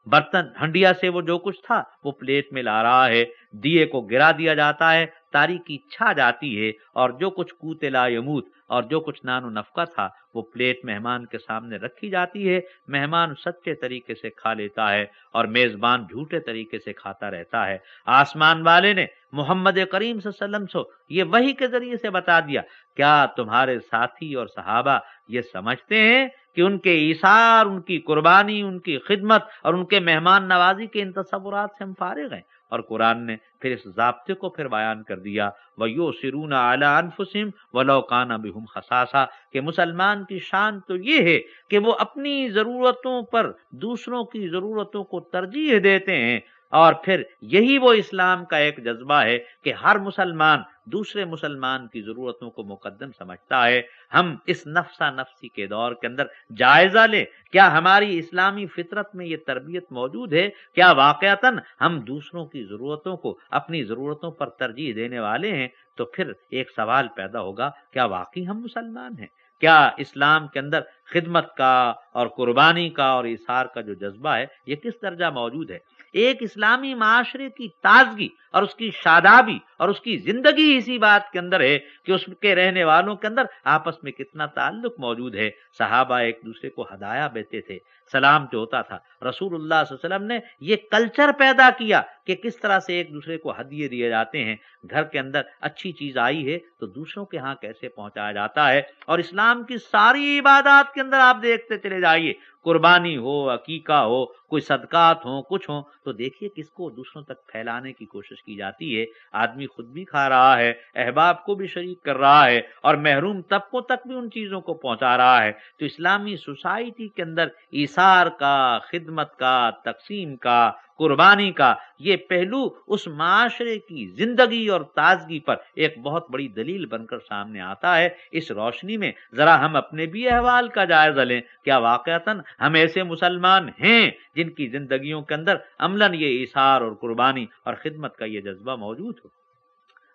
برتن ہنڈیا سے وہ جو کچھ تھا، وہ پلیٹ میں لا رہا ہے، دیے کو گرا دیا جاتا ہے تاریخی چھا جاتی ہے، اور جو کچھ کوتے لا یموت اور جو کچھ نان و نفقہ تھا، وہ پلیٹ مہمان کے سامنے رکھی جاتی ہے، مہمان سچے طریقے سے کھا لیتا ہے اور میزبان جھوٹے طریقے سے کھاتا رہتا ہے۔ آسمان والے نے محمد کریم صلی اللہ علیہ وسلم سو یہ وہی کے ذریعے سے بتا دیا، کیا تمہارے ساتھی اور صحابہ یہ سمجھتے ہیں؟ کہ ان کے ایثار ان کی قربانی، ان کی خدمت اور ان کے مہمان نوازی کے ان تصورات سے ہم فارغ ہیں۔ اور قرآن نے پھر اس ضابطے کو پھر بیان کر دیا۔ وہ یو سرون اعلیٰ انفسم و لوکانہ بہم خساسا کہ مسلمان کی شان تو یہ ہے کہ وہ اپنی ضرورتوں پر دوسروں کی ضرورتوں کو ترجیح دیتے ہیں۔ اور پھر یہی وہ اسلام کا ایک جذبہ ہے کہ ہر مسلمان دوسرے مسلمان کی ضرورتوں کو مقدم سمجھتا ہے۔ ہم اس نفسا نفسی کے دور کے اندر جائزہ لیں۔ کیا ہماری اسلامی فطرت میں یہ تربیت موجود ہے؟ کیا واقعتاً ہم دوسروں کی ضرورتوں کو اپنی ضرورتوں پر ترجیح دینے والے ہیں؟ تو پھر ایک سوال پیدا ہوگا، کیا واقعی ہم مسلمان ہیں؟ کیا اسلام کے اندر خدمت کا اور قربانی کا اور اثار کا جو جذبہ ہے، یہ کس درجہ موجود ہے؟ ایک اسلامی معاشرے کی تازگی اور اس کی شادابی اور اس کی زندگی اسی بات کے اندر ہے کہ اس کے رہنے والوں کے اندر آپس میں کتنا تعلق موجود ہے۔ صحابہ ایک دوسرے کو ہدایا بیتے تھے، سلام جو ہوتا تھا۔ رسول اللہ صلی اللہ علیہ وسلم نے یہ کلچر پیدا کیا کہ کس طرح سے ایک دوسرے کو ہدیے دیے جاتے ہیں۔ گھر کے اندر اچھی چیز آئی ہے تو دوسروں کے ہاں کیسے پہنچایا جاتا ہے؟ اور اسلام کی ساری عبادات کے اندر آپ دیکھتے چلے جائیے۔ قربانی ہو، عقیقہ ہو، کوئی صدقات ہوں، کچھ ہو تو دیکھیے کس کو دوسروں تک پھیلانے کی کوشش کی جاتی ہے۔ آدمی خود بھی کھا رہا ہے، احباب کو بھی شریک کر رہا ہے اور محروم طبقوں تک بھی ان چیزوں کو پہنچا رہا ہے۔ تو اسلامی سوسائٹی کے اندر ایثار کا، خدمت کا، تقسیم کا قربانی کا یہ پہلو اس معاشرے کی زندگی اور تازگی پر ایک بہت بڑی دلیل بن کر سامنے آتا ہے۔ اس روشنی میں ذرا ہم اپنے بھی احوال کا جائزہ لیں۔ کیا واقعتاً ہم ایسے مسلمان ہیں جن کی زندگیوں کے اندر عملاً یہ اثار اور قربانی اور خدمت کا یہ جذبہ موجود ہو؟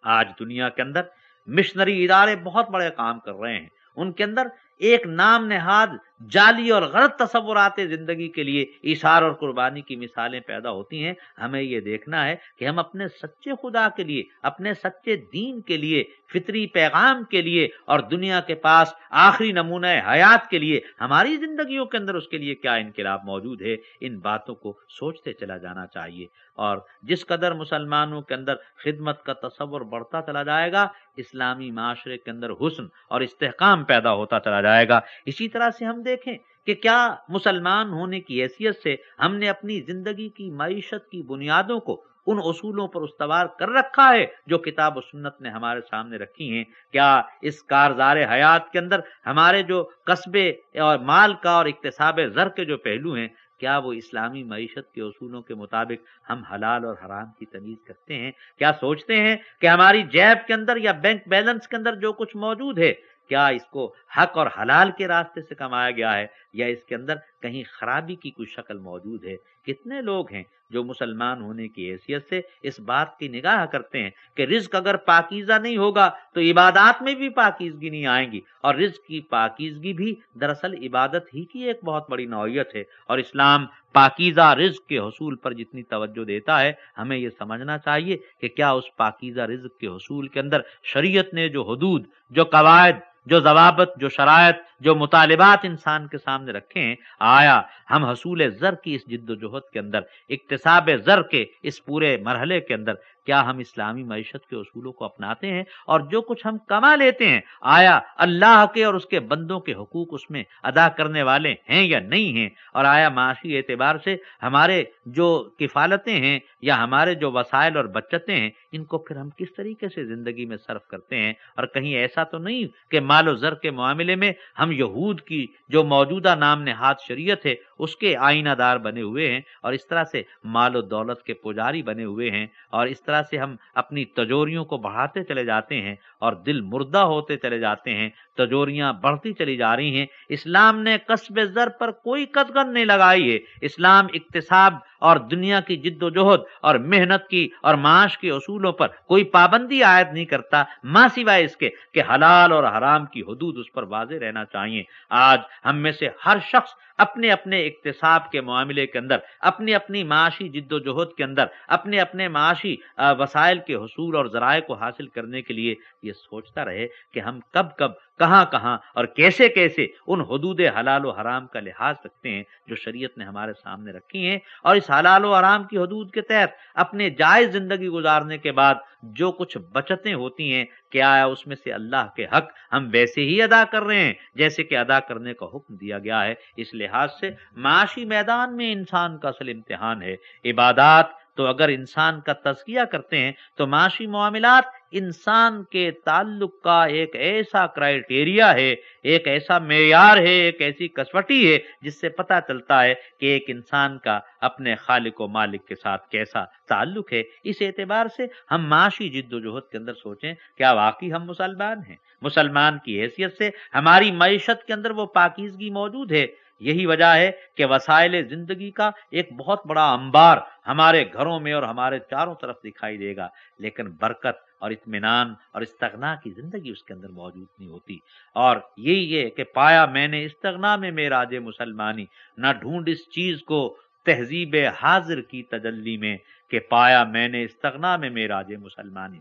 آج دنیا کے اندر مشنری ادارے بہت بڑے کام کر رہے ہیں۔ ان کے اندر ایک نام نہاد جعلی اور غلط تصورات زندگی کے لیے اشار اور قربانی کی مثالیں پیدا ہوتی ہیں۔ ہمیں یہ دیکھنا ہے کہ ہم اپنے سچے خدا کے لیے، اپنے سچے دین کے لیے، فطری پیغام کے لیے اور دنیا کے پاس آخری نمونہ حیات کے لیے، ہماری زندگیوں کے اندر اس کے لیے کیا انقلاب موجود ہے؟ ان باتوں کو سوچتے چلا جانا چاہیے۔ اور جس قدر مسلمانوں کے اندر خدمت کا تصور بڑھتا چلا جائے گا، اسلامی معاشرے کے اندر حسن اور استحکام پیدا ہوتا چلا جائے گا۔ اسی طرح سے ہم دیکھیں کہ کیا مسلمان ہونے کی حیثیت سے ہم نے اپنی زندگی کی معیشت کی بنیادوں کو ان اصولوں پر استوار کر رکھا ہے جو کتاب و سنت نے ہمارے سامنے رکھی ہیں؟ کیا اس کارزار حیات کے اندر ہمارے جو قصبے اور مال کا اور اقتصاب زر کے جو پہلو ہیں، کیا وہ اسلامی معیشت کے اصولوں کے مطابق ہم حلال اور حرام کی تمیز کرتے ہیں؟ کیا سوچتے ہیں کہ ہماری جیب کے اندر یا بینک بیلنس کے اندر جو کچھ موجود ہے کیا اس کو حق اور حلال کے راستے سے کمایا گیا ہے یا اس کے اندر کہیں خرابی کی کوئی شکل موجود ہے؟ کتنے لوگ ہیں جو مسلمان ہونے کی حیثیت سے اس بات کی نگاہ کرتے ہیں کہ رزق اگر پاکیزہ نہیں ہوگا تو عبادات میں بھی پاکیزگی نہیں آئیں گی اور رزق کی پاکیزگی بھی دراصل عبادت ہی کی ایک بہت بڑی نوعیت ہے اور اسلام پاکیزہ رزق کے حصول پر جتنی توجہ دیتا ہے، ہمیں یہ سمجھنا چاہیے کہ کیا اس پاکیزہ رزق کے حصول کے اندر شریعت نے جو حدود، جو قواعد جو ضوابط، جو شرائط، جو مطالبات انسان کے سامنے رکھے آیا، ہم حصول زر کی اس جد و جہد کے اندر، اقتصاب زر کے اس پورے مرحلے کے اندر کیا ہم اسلامی معیشت کے اصولوں کو اپناتے ہیں اور جو کچھ ہم کما لیتے ہیں، آیا اللہ کے اور اس کے بندوں کے حقوق اس میں ادا کرنے والے ہیں یا نہیں ہیں؟ اور آیا معاشی اعتبار سے ہمارے جو کفالتیں ہیں یا ہمارے جو وسائل اور بچتیں ہیں، ان کو پھر ہم کس طریقے سے زندگی میں صرف کرتے ہیں؟ اور کہیں ایسا تو نہیں کہ مال و زر کے معاملے میں ہم یہود کی جو موجودہ نام نہاد شریعت ہے، اس کے آئینہ دار بنے ہوئے ہیں اور اس طرح سے مال و دولت کے پجاری بنے ہوئے ہیں اور اس طرح سے ہم اپنی تجوریوں کو بڑھاتے چلے جاتے ہیں اور دل مردہ ہوتے چلے جاتے ہیں تجوریاں بڑھتی چلی جا رہی ہیں۔ اسلام نے قصب زر پر کوئی قدغن نہیں لگائی ہے۔ اسلام اقتصاب اور دنیا کی جد و جہد اور محنت کی اور معاش کے اصولوں پر کوئی پابندی عائد نہیں کرتا، ماں سوائے اس کے کہ حلال اور حرام کی حدود اس پر واضح رہنا چاہیے۔ آج ہم میں سے ہر شخص اپنے اپنے اقتصاب کے معاملے کے اندر، اپنی اپنی معاشی جد و جہد کے اندر، اپنے اپنے معاشی وسائل کے حصول اور ذرائع کو حاصل کرنے کے لیے یہ سوچتا رہے کہ ہم کب کب کہاں کہاں اور کیسے کیسے ان حدود حلال و حرام کا لحاظ رکھتے ہیں جو شریعت نے ہمارے سامنے رکھی ہیں اور اس حلال و حرام کی حدود کے تحت اپنے جائز زندگی گزارنے کے بعد جو کچھ بچتیں ہوتی ہیں، کیا اس میں سے اللہ کے حق ہم ویسے ہی ادا کر رہے ہیں؟ جیسے کہ ادا کرنے کا حکم دیا گیا ہے، اس لحاظ سے معاشی میدان میں انسان کا اصل امتحان ہے۔ عبادات تو اگر انسان کا تزکیہ کرتے ہیں تو معاشی معاملات انسان کے تعلق کا ایک ایسا کرائٹیریا ہے، ایک ایسا معیار ہے، ایک ایسی کسوٹی ہے جس سے پتا چلتا ہے کہ ایک انسان کا اپنے خالق و مالک کے ساتھ کیسا تعلق ہے۔ اس اعتبار سے ہم معاشی جد و جہد کے اندر سوچیں، کیا واقعی ہم مسلمان ہیں؟ مسلمان کی حیثیت سے ہماری معیشت کے اندر وہ پاکیزگی موجود ہے۔ یہی وجہ ہے کہ وسائل زندگی کا ایک بہت بڑا انبار ہمارے گھروں میں اور ہمارے چاروں طرف دکھائی دے گا، لیکن برکت اور اطمینان اور استغنا کی زندگی اس کے اندر موجود نہیں ہوتی۔ اور یہی ہے کہ پایا میں نے استغنا میں میرا مسلمانی نہ ڈھونڈ اس چیز کو تہذیب حاضر کی تجلی میں کہ پایا میں نے استغنا میں میرا مسلمانی۔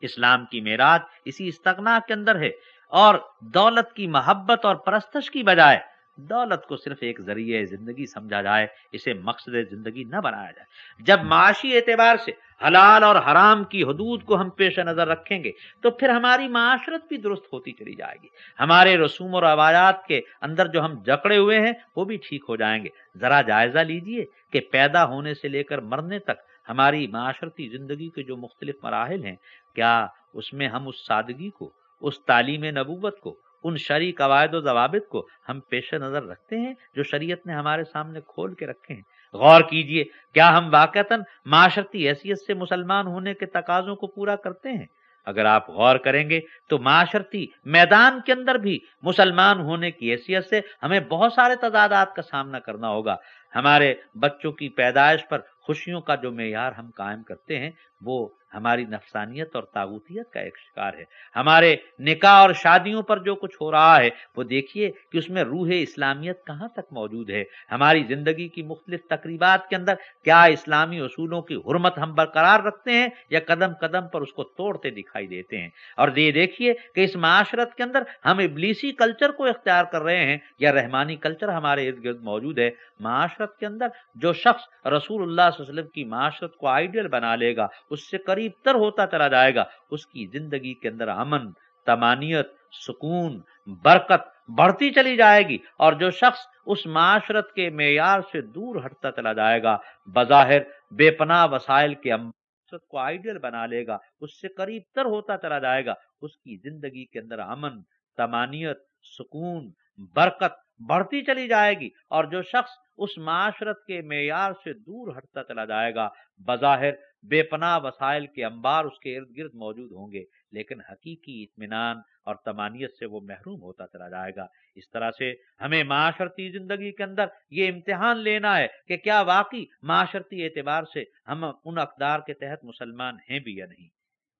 اسلام کی معراج اسی استغنا کے اندر ہے اور دولت کی محبت اور پرستش کی بجائے دولت کو صرف ایک ذریعہ زندگی سمجھا جائے، اسے مقصد زندگی نہ بنایا جائے۔ جب معاشی اعتبار سے حلال اور حرام کی حدود کو ہم پیش نظر رکھیں گے، تو پھر ہماری معاشرت بھی درست ہوتی چلی جائے گی۔ ہمارے رسوم اور روایات کے اندر جو ہم جکڑے ہوئے ہیں، وہ بھی ٹھیک ہو جائیں گے۔ ذرا جائزہ لیجیے کہ پیدا ہونے سے لے کر مرنے تک ہماری معاشرتی زندگی کے جو مختلف مراحل ہیں، کیا اس میں ہم اس سادگی کو، اس تعلیم نبوت کو ان شرعی قواعد و ضوابط کو ہم پیش نظر رکھتے ہیں جو شریعت نے ہمارے سامنے کھول کے رکھے ہیں۔ غور کیجیے، کیا ہم واقعتاً معاشرتی حیثیت سے مسلمان ہونے کے تقاضوں کو پورا کرتے ہیں؟ اگر آپ غور کریں گے تو معاشرتی میدان کے اندر بھی مسلمان ہونے کی حیثیت سے ہمیں بہت سارے تضادات کا سامنا کرنا ہوگا۔ ہمارے بچوں کی پیدائش پر خوشیوں کا جو معیار ہم قائم کرتے ہیں وہ ہماری نفسانیت اور تاغوتیت کا ایک شکار ہے۔ ہمارے نکاح اور شادیوں پر جو کچھ ہو رہا ہے، وہ دیکھیے کہ اس میں روح اسلامیت کہاں تک موجود ہے۔ ہماری زندگی کی مختلف تقریبات کے اندر کیا اسلامی اصولوں کی حرمت ہم برقرار رکھتے ہیں یا قدم قدم پر اس کو توڑتے دکھائی دیتے ہیں؟ اور یہ دیکھیے کہ اس معاشرت کے اندر ہم ابلیسی کلچر کو اختیار کر رہے ہیں یا رحمانی کلچر ہمارے ارد گرد موجود ہے۔ معاشرت کے اندر جو شخص رسول اللہ صلی اللہ علیہ وسلم کی معاشرت کو آئیڈیل بنا لے گا اس سے قریب تر ہوتا چلا جائے گا۔ اس کی زندگی کے اندر امن، تمانیت، سکون، برکت بڑھتی چلی جائے گی اور جو شخص اس معاشرت کے معیار سے دور ہٹتا چلا جائے گا، بظاہر بے پناہ وسائل کے معاشرت کو آئیڈیل بنا لے گا۔ اس سے قریب تر ہوتا چلا جائے گا۔ اس کی زندگی کے اندر امن، تمانیت، سکون، برکت بڑھتی چلی جائے گی اور جو شخص اس معاشرت کے معیار سے دور ہٹتا چلا جائے گا، بظاہر بے پناہ وسائل کے انبار اس کے ارد گرد موجود ہوں گے، لیکن حقیقی اطمینان اور تمانیت سے وہ محروم ہوتا چلا جائے گا۔ اس طرح سے ہمیں معاشرتی زندگی کے اندر یہ امتحان لینا ہے کہ کیا واقعی معاشرتی اعتبار سے ہم ان اقدار کے تحت مسلمان ہیں بھی یا نہیں۔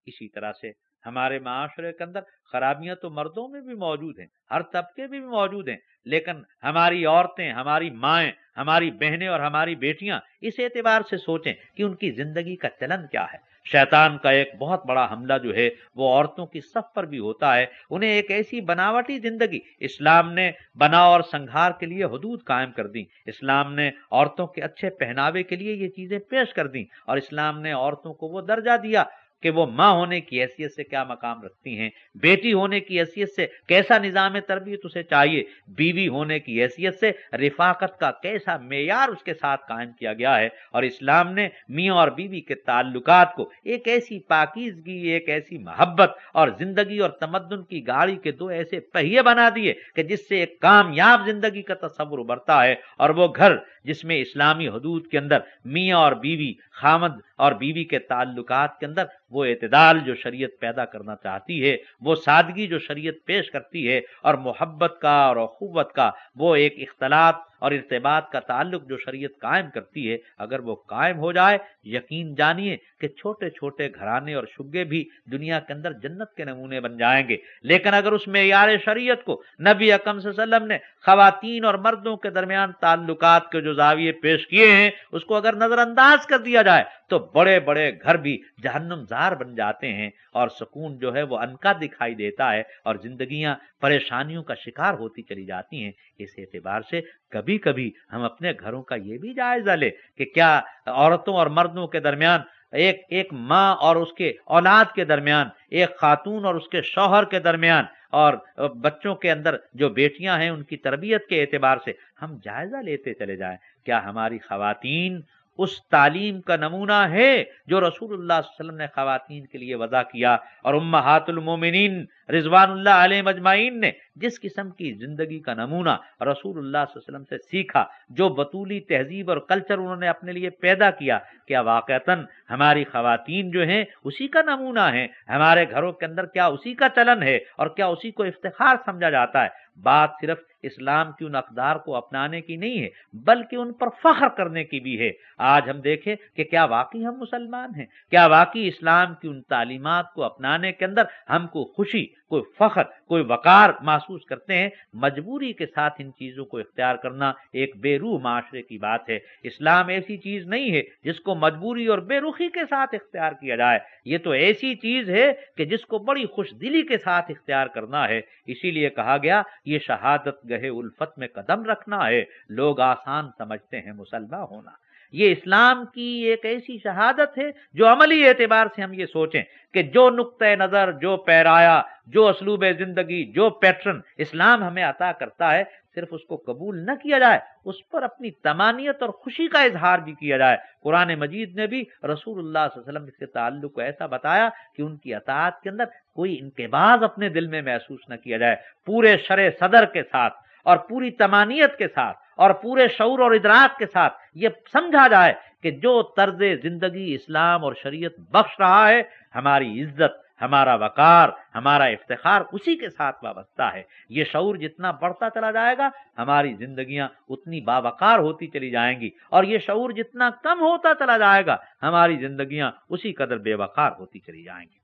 اسی طرح سے ہمارے معاشرے کے اندر خرابیاں تو مردوں میں بھی موجود ہیں، ہر طبقے میں بھی موجود ہیں، لیکن ہماری عورتیں، ہماری مائیں، ہماری بہنیں اور ہماری بیٹیاں اس اعتبار سے سوچیں کہ ان کی زندگی کا چلن کیا ہے۔ شیطان کا ایک بہت بڑا حملہ جو ہے وہ عورتوں کی صف پر بھی ہوتا ہے، انہیں ایک ایسی بناوٹی زندگی اسلام نے بنا اور سنگھار کے لیے حدود قائم کر دی اسلام نے عورتوں کے اچھے پہناوے کے لیے یہ چیزیں پیش کر دی اور اسلام نے عورتوں کو وہ درجہ دیا کہ وہ ماں ہونے کی حیثیت سے کیا مقام رکھتی ہیں، بیٹی ہونے کی حیثیت سے کیسا نظام تربیت اسے چاہیے، بیوی ہونے کی حیثیت سے رفاقت کا کیسا معیار اس کے ساتھ قائم کیا گیا ہے۔ اور اسلام نے میاں اور بیوی کے تعلقات کو ایک ایسی پاکیزگی، ایک ایسی محبت اور زندگی اور تمدن کی گاڑی کے دو ایسے پہیے بنا دیے کہ جس سے ایک کامیاب زندگی کا تصور ابھرتا ہے۔ اور وہ گھر جس میں اسلامی حدود کے اندر میاں اور بیوی، خامد اور بیوی کے تعلقات کے اندر وہ اعتدال جو شریعت پیدا کرنا چاہتی ہے، وہ سادگی جو شریعت پیش کرتی ہے اور محبت کا اور اخوت کا، وہ ایک اختلاط اور ارتباط کا تعلق جو شریعت قائم کرتی ہے، اگر وہ قائم ہو جائے، یقین جانیے کہ چھوٹے چھوٹے گھرانے اور شگے بھی دنیا کے اندر جنت کے نمونے بن جائیں گے۔ لیکن اگر اس میں یار شریعت کو نبی اکم صلی اللہ علیہ وسلم نے خواتین اور مردوں کے درمیان تعلقات کے جو زاویے پیش کیے ہیں، اس کو اگر نظر انداز کر دیا جائے، تو بڑے بڑے گھر بھی جہنم زار بن جاتے ہیں اور سکون جو ہے وہ انکا دکھائی دیتا ہے اور زندگیاں پریشانیوں کا شکار ہوتی چلی جاتی ہیں۔ اس اعتبار سے کبھی کبھی ہم اپنے گھروں کا یہ بھی جائزہ لیں کہ کیا عورتوں اور مردوں کے درمیان ایک ایک ماں اور اس کے اولاد کے درمیان، ایک خاتون اور اس کے شوہر کے درمیان اور بچوں کے اندر جو بیٹیاں ہیں ان کی تربیت کے اعتبار سے ہم جائزہ لیتے چلے جائیں۔ کیا ہماری خواتین اس تعلیم کا نمونہ ہے جو رسول اللہ صلی اللہ علیہ وسلم نے خواتین کے لیے وضع کیا۔ اور امہات المومنین رضوان اللہ علیہ مجمعین نے جس قسم کی زندگی کا نمونہ رسول اللہ صلی اللہ علیہ وسلم سے سیکھا، جو بطولی تہذیب اور کلچر انہوں نے اپنے لیے پیدا کیا کیا واقعتاً ہماری خواتین جو ہیں اسی کا نمونہ ہے ہمارے گھروں کے اندر کیا اسی کا چلن ہے اور کیا اسی کو افتخار سمجھا جاتا ہے۔ بات صرف اسلام کی ان اقدار کو اپنانے کی نہیں ہے، بلکہ ان پر فخر کرنے کی بھی ہے۔ آج ہم دیکھیں کہ کیا واقعی ہم مسلمان ہیں۔ کیا واقعی اسلام کی ان تعلیمات کو اپنانے کے اندر ہم کو خوشی، کوئی فخر، کوئی وقار محسوس کرتے ہیں؟ مجبوری کے ساتھ ان چیزوں کو اختیار کرنا ایک بے روح معاشرے کی بات ہے۔ اسلام ایسی چیز نہیں ہے جس کو مجبوری اور بے رخی کے ساتھ اختیار کیا جائے۔ یہ تو ایسی چیز ہے کہ جس کو بڑی خوش دلی کے ساتھ اختیار کرنا ہے۔ اسی لیے کہا گیا یہ شہادت گہے الفت میں قدم رکھنا ہے۔ لوگ آسان سمجھتے ہیں مسلمہ ہونا۔ یہ اسلام کی ایک ایسی شہادت ہے جو عملی اعتبار سے ہم یہ سوچیں کہ جو نقطۂ نظر، جو پیرایا، جو اسلوب زندگی، جو پیٹرن اسلام ہمیں عطا کرتا ہے صرف اس کو قبول نہ کیا جائے، اس پر اپنی تمانیت اور خوشی کا اظہار بھی کیا جائے۔ قرآن مجید نے بھی رسول اللہ صلی اللہ علیہ وسلم کے تعلق کو ایسا بتایا کہ ان کی اطاعت کے اندر کوئی انقباز اپنے دل میں محسوس نہ کیا جائے۔ پورے شرع صدر کے ساتھ اور پوری تمانیت کے ساتھ اور پورے شعور اور ادراک کے ساتھ یہ سمجھا جائے کہ جو طرز زندگی اسلام اور شریعت بخش رہا ہے، ہماری عزت ہمارا وقار، ہمارا افتخار اسی کے ساتھ وابستہ ہے۔ یہ شعور جتنا بڑھتا چلا جائے گا، ہماری زندگیاں اتنی باوقار ہوتی چلی جائیں گی۔ اور یہ شعور جتنا کم ہوتا چلا جائے گا، ہماری زندگیاں اسی قدر بے وقار ہوتی چلی جائیں گی۔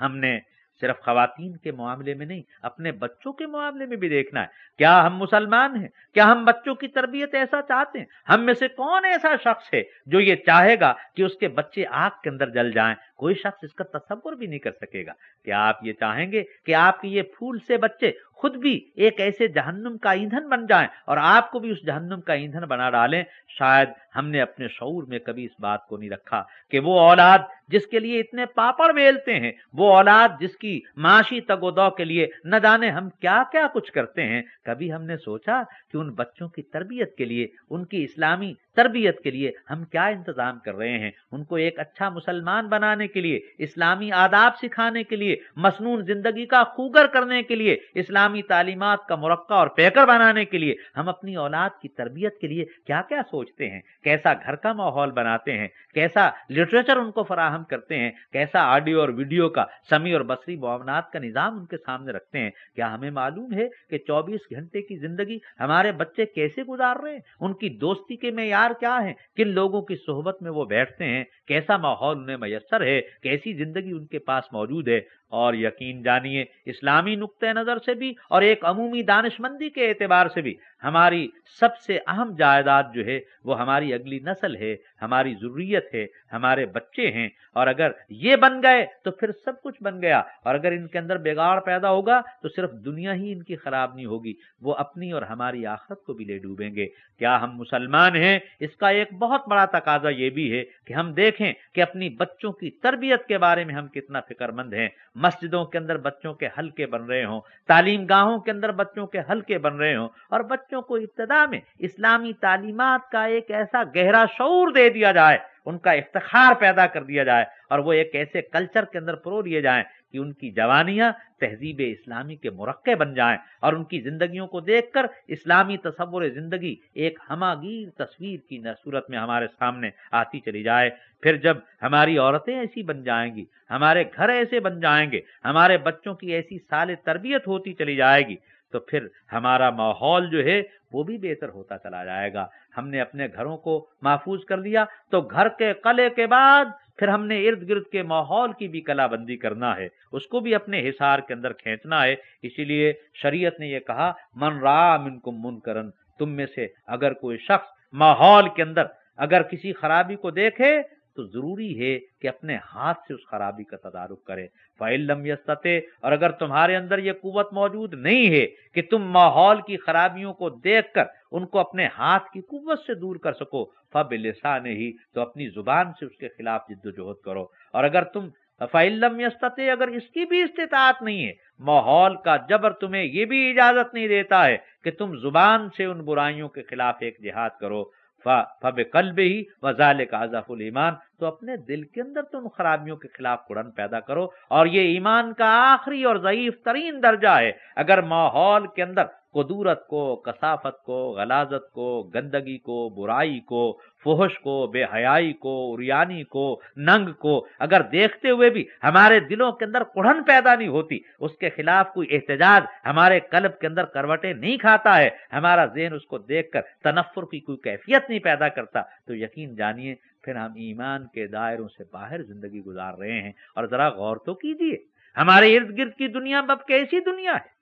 ہم نے صرف خواتین کے معاملے میں نہیں، اپنے بچوں کے معاملے میں بھی دیکھنا ہے۔ کیا ہم مسلمان ہیں؟ کیا ہم بچوں کی تربیت ایسا چاہتے ہیں؟ ہم میں سے کون ایسا شخص ہے جو یہ چاہے گا کہ اس کے بچے آگ کے اندر جل جائیں؟ کوئی شخص اس کا تصور بھی نہیں کر سکے گا۔ کیا آپ یہ چاہیں گے کہ آپ کے یہ پھول سے بچے خود بھی ایک ایسے جہنم کا ایندھن بن جائیں اور آپ کو بھی اس جہنم کا ایندھن بنا ڈالیں، شاید ہم نے اپنے شعور میں کبھی اس بات کو نہیں رکھا کہ وہ اولاد جس کے لیے اتنے پاپڑ بیلتے ہیں، وہ اولاد جس کی معاشی تگ و دو کے لیے نہ جانے ہم کیا کیا کچھ کرتے ہیں۔ کبھی ہم نے سوچا کہ ان بچوں کی تربیت کے لیے، ان کی اسلامی تربیت کے لیے ہم کیا انتظام کر رہے ہیں؟ ان کو ایک اچھا مسلمان بنانے کے لیے، اسلامی آداب سکھانے کے لیے، مصنون زندگی کا خوگر کرنے کے لیے، اسلامی تعلیمات کا مرقع اور پیکر بنانے کے لیے، ہم اپنی اولاد کی تربیت کے لیے کیا کیا سوچتے ہیں؟ کیسا گھر کا ماحول بناتے ہیں؟ کیسا لٹریچر ان کو فراہم کرتے ہیں؟ کیسا آڈیو اور ویڈیو کا سمی اور بصری معاونات کا نظام ان کے سامنے رکھتے ہیں؟ کیا ہمیں معلوم ہے کہ چوبیس گھنٹے کی زندگی ہمارے بچے کیسے گزار رہے ہیں؟ ان کی دوستی کے معیار معیار کیا ہیں؟ کن لوگوں کی صحبت میں وہ بیٹھتے ہیں؟ کیسا ماحول انہیں میسر ہے؟ کیسی زندگی ان کے پاس موجود ہے؟ اور یقین جانیے، اسلامی نقطۂ نظر سے بھی اور ایک عمومی دانش مندی کے اعتبار سے بھی ہماری سب سے اہم جائیداد جو ہے، وہ ہماری اگلی نسل ہے، ہماری ضروریت ہے، ہمارے بچے ہیں۔ اور اگر یہ بن گئے تو پھر سب کچھ بن گیا۔ اور اگر ان کے اندر بگاڑ پیدا ہوگا تو صرف دنیا ہی ان کی خراب نہیں ہوگی، وہ اپنی اور ہماری آخرت کو بھی لے ڈوبیں گے۔ کیا ہم مسلمان ہیں؟ اس کا ایک بہت بڑا تقاضا یہ بھی ہے کہ ہم دیکھیں کہ اپنی بچوں کی تربیت کے بارے میں ہم کتنا فکر مند ہیں۔ مسجدوں کے اندر بچوں کے حلقے بن رہے ہوں، تعلیم گاہوں کے اندر بچوں کے حلقے بن رہے ہوں اور بچوں کو ابتدا میں اسلامی تعلیمات کا ایک ایسا گہرا شعور دے دیا جائے، ان کا افتخار پیدا کر دیا جائے اور وہ ایک ایسے کلچر کے اندر پرو لیے جائیں کہ ان کی جوانیاں تہذیب اسلامی کے مرقع بن جائیں اور ان کی زندگیوں کو دیکھ کر اسلامی تصور زندگی ایک ہماگیر تصویر کی صورت میں ہمارے سامنے آتی چلی جائے۔ پھر جب ہماری عورتیں ایسی بن جائیں گی، ہمارے گھر ایسے بن جائیں گے، ہمارے بچوں کی ایسی سال تربیت ہوتی چلی جائے گی، تو پھر ہمارا ماحول جو ہے وہ بھی بہتر ہوتا چلا جائے گا۔ ہم نے اپنے گھروں کو محفوظ کر لیا تو گھر کے قلعے کے بعد پھر ہم نے ارد گرد کے ماحول کی بھی کلا بندی کرنا ہے، اس کو بھی اپنے حصار کے اندر کھینچنا ہے۔ اسی لیے شریعت نے یہ کہا، من رام ان کو من کرن تم میں سے اگر کوئی شخص ماحول کے اندر اگر کسی خرابی کو دیکھے تو ضروری ہے کہ اپنے ہاتھ سے اس خرابی کا تدارک کرے فعلم یستتے اور اگر تمہارے اندر یہ قوت موجود نہیں ہے کہ تم ماحول کی خرابیوں کو دیکھ کر ان کو اپنے ہاتھ کی قوت سے دور کر سکو فب لسان ہی تو اپنی زبان سے اس کے خلاف جد و جہد کرو۔ اور اگر تم فعلم یستتے اگر اس کی بھی استطاعت نہیں ہے، ماحول کا جبر تمہیں یہ بھی اجازت نہیں دیتا ہے کہ تم زبان سے ان برائیوں کے خلاف ایک جہاد کرو۔ فب قلب ہی وزال کا اضاف المان تو اپنے دل کے اندر تم خرابیوں کے خلاف قرآن پیدا کرو، اور یہ ایمان کا آخری اور ضعیف ترین درجہ ہے۔ اگر ماحول کے اندر قدورت کو، کثافت کو، غلازت کو، گندگی کو، برائی کو، فحش کو، بے حیائی کو، اریانی کو، ننگ کو۔ اگر دیکھتے ہوئے بھی ہمارے دلوں کے اندر کڑھن پیدا نہیں ہوتی، اس کے خلاف کوئی احتجاج ہمارے قلب کے اندر کروٹیں نہیں کھاتا ہے، ہمارا ذہن اس کو دیکھ کر تنفر کی کوئی کیفیت نہیں پیدا کرتا۔ تو یقین جانیے، پھر ہم ایمان کے دائروں سے باہر زندگی گزار رہے ہیں۔ اور ذرا غور تو کیجیے، ہمارے ارد گرد کی دنیا اب کیسی دنیا ہے؟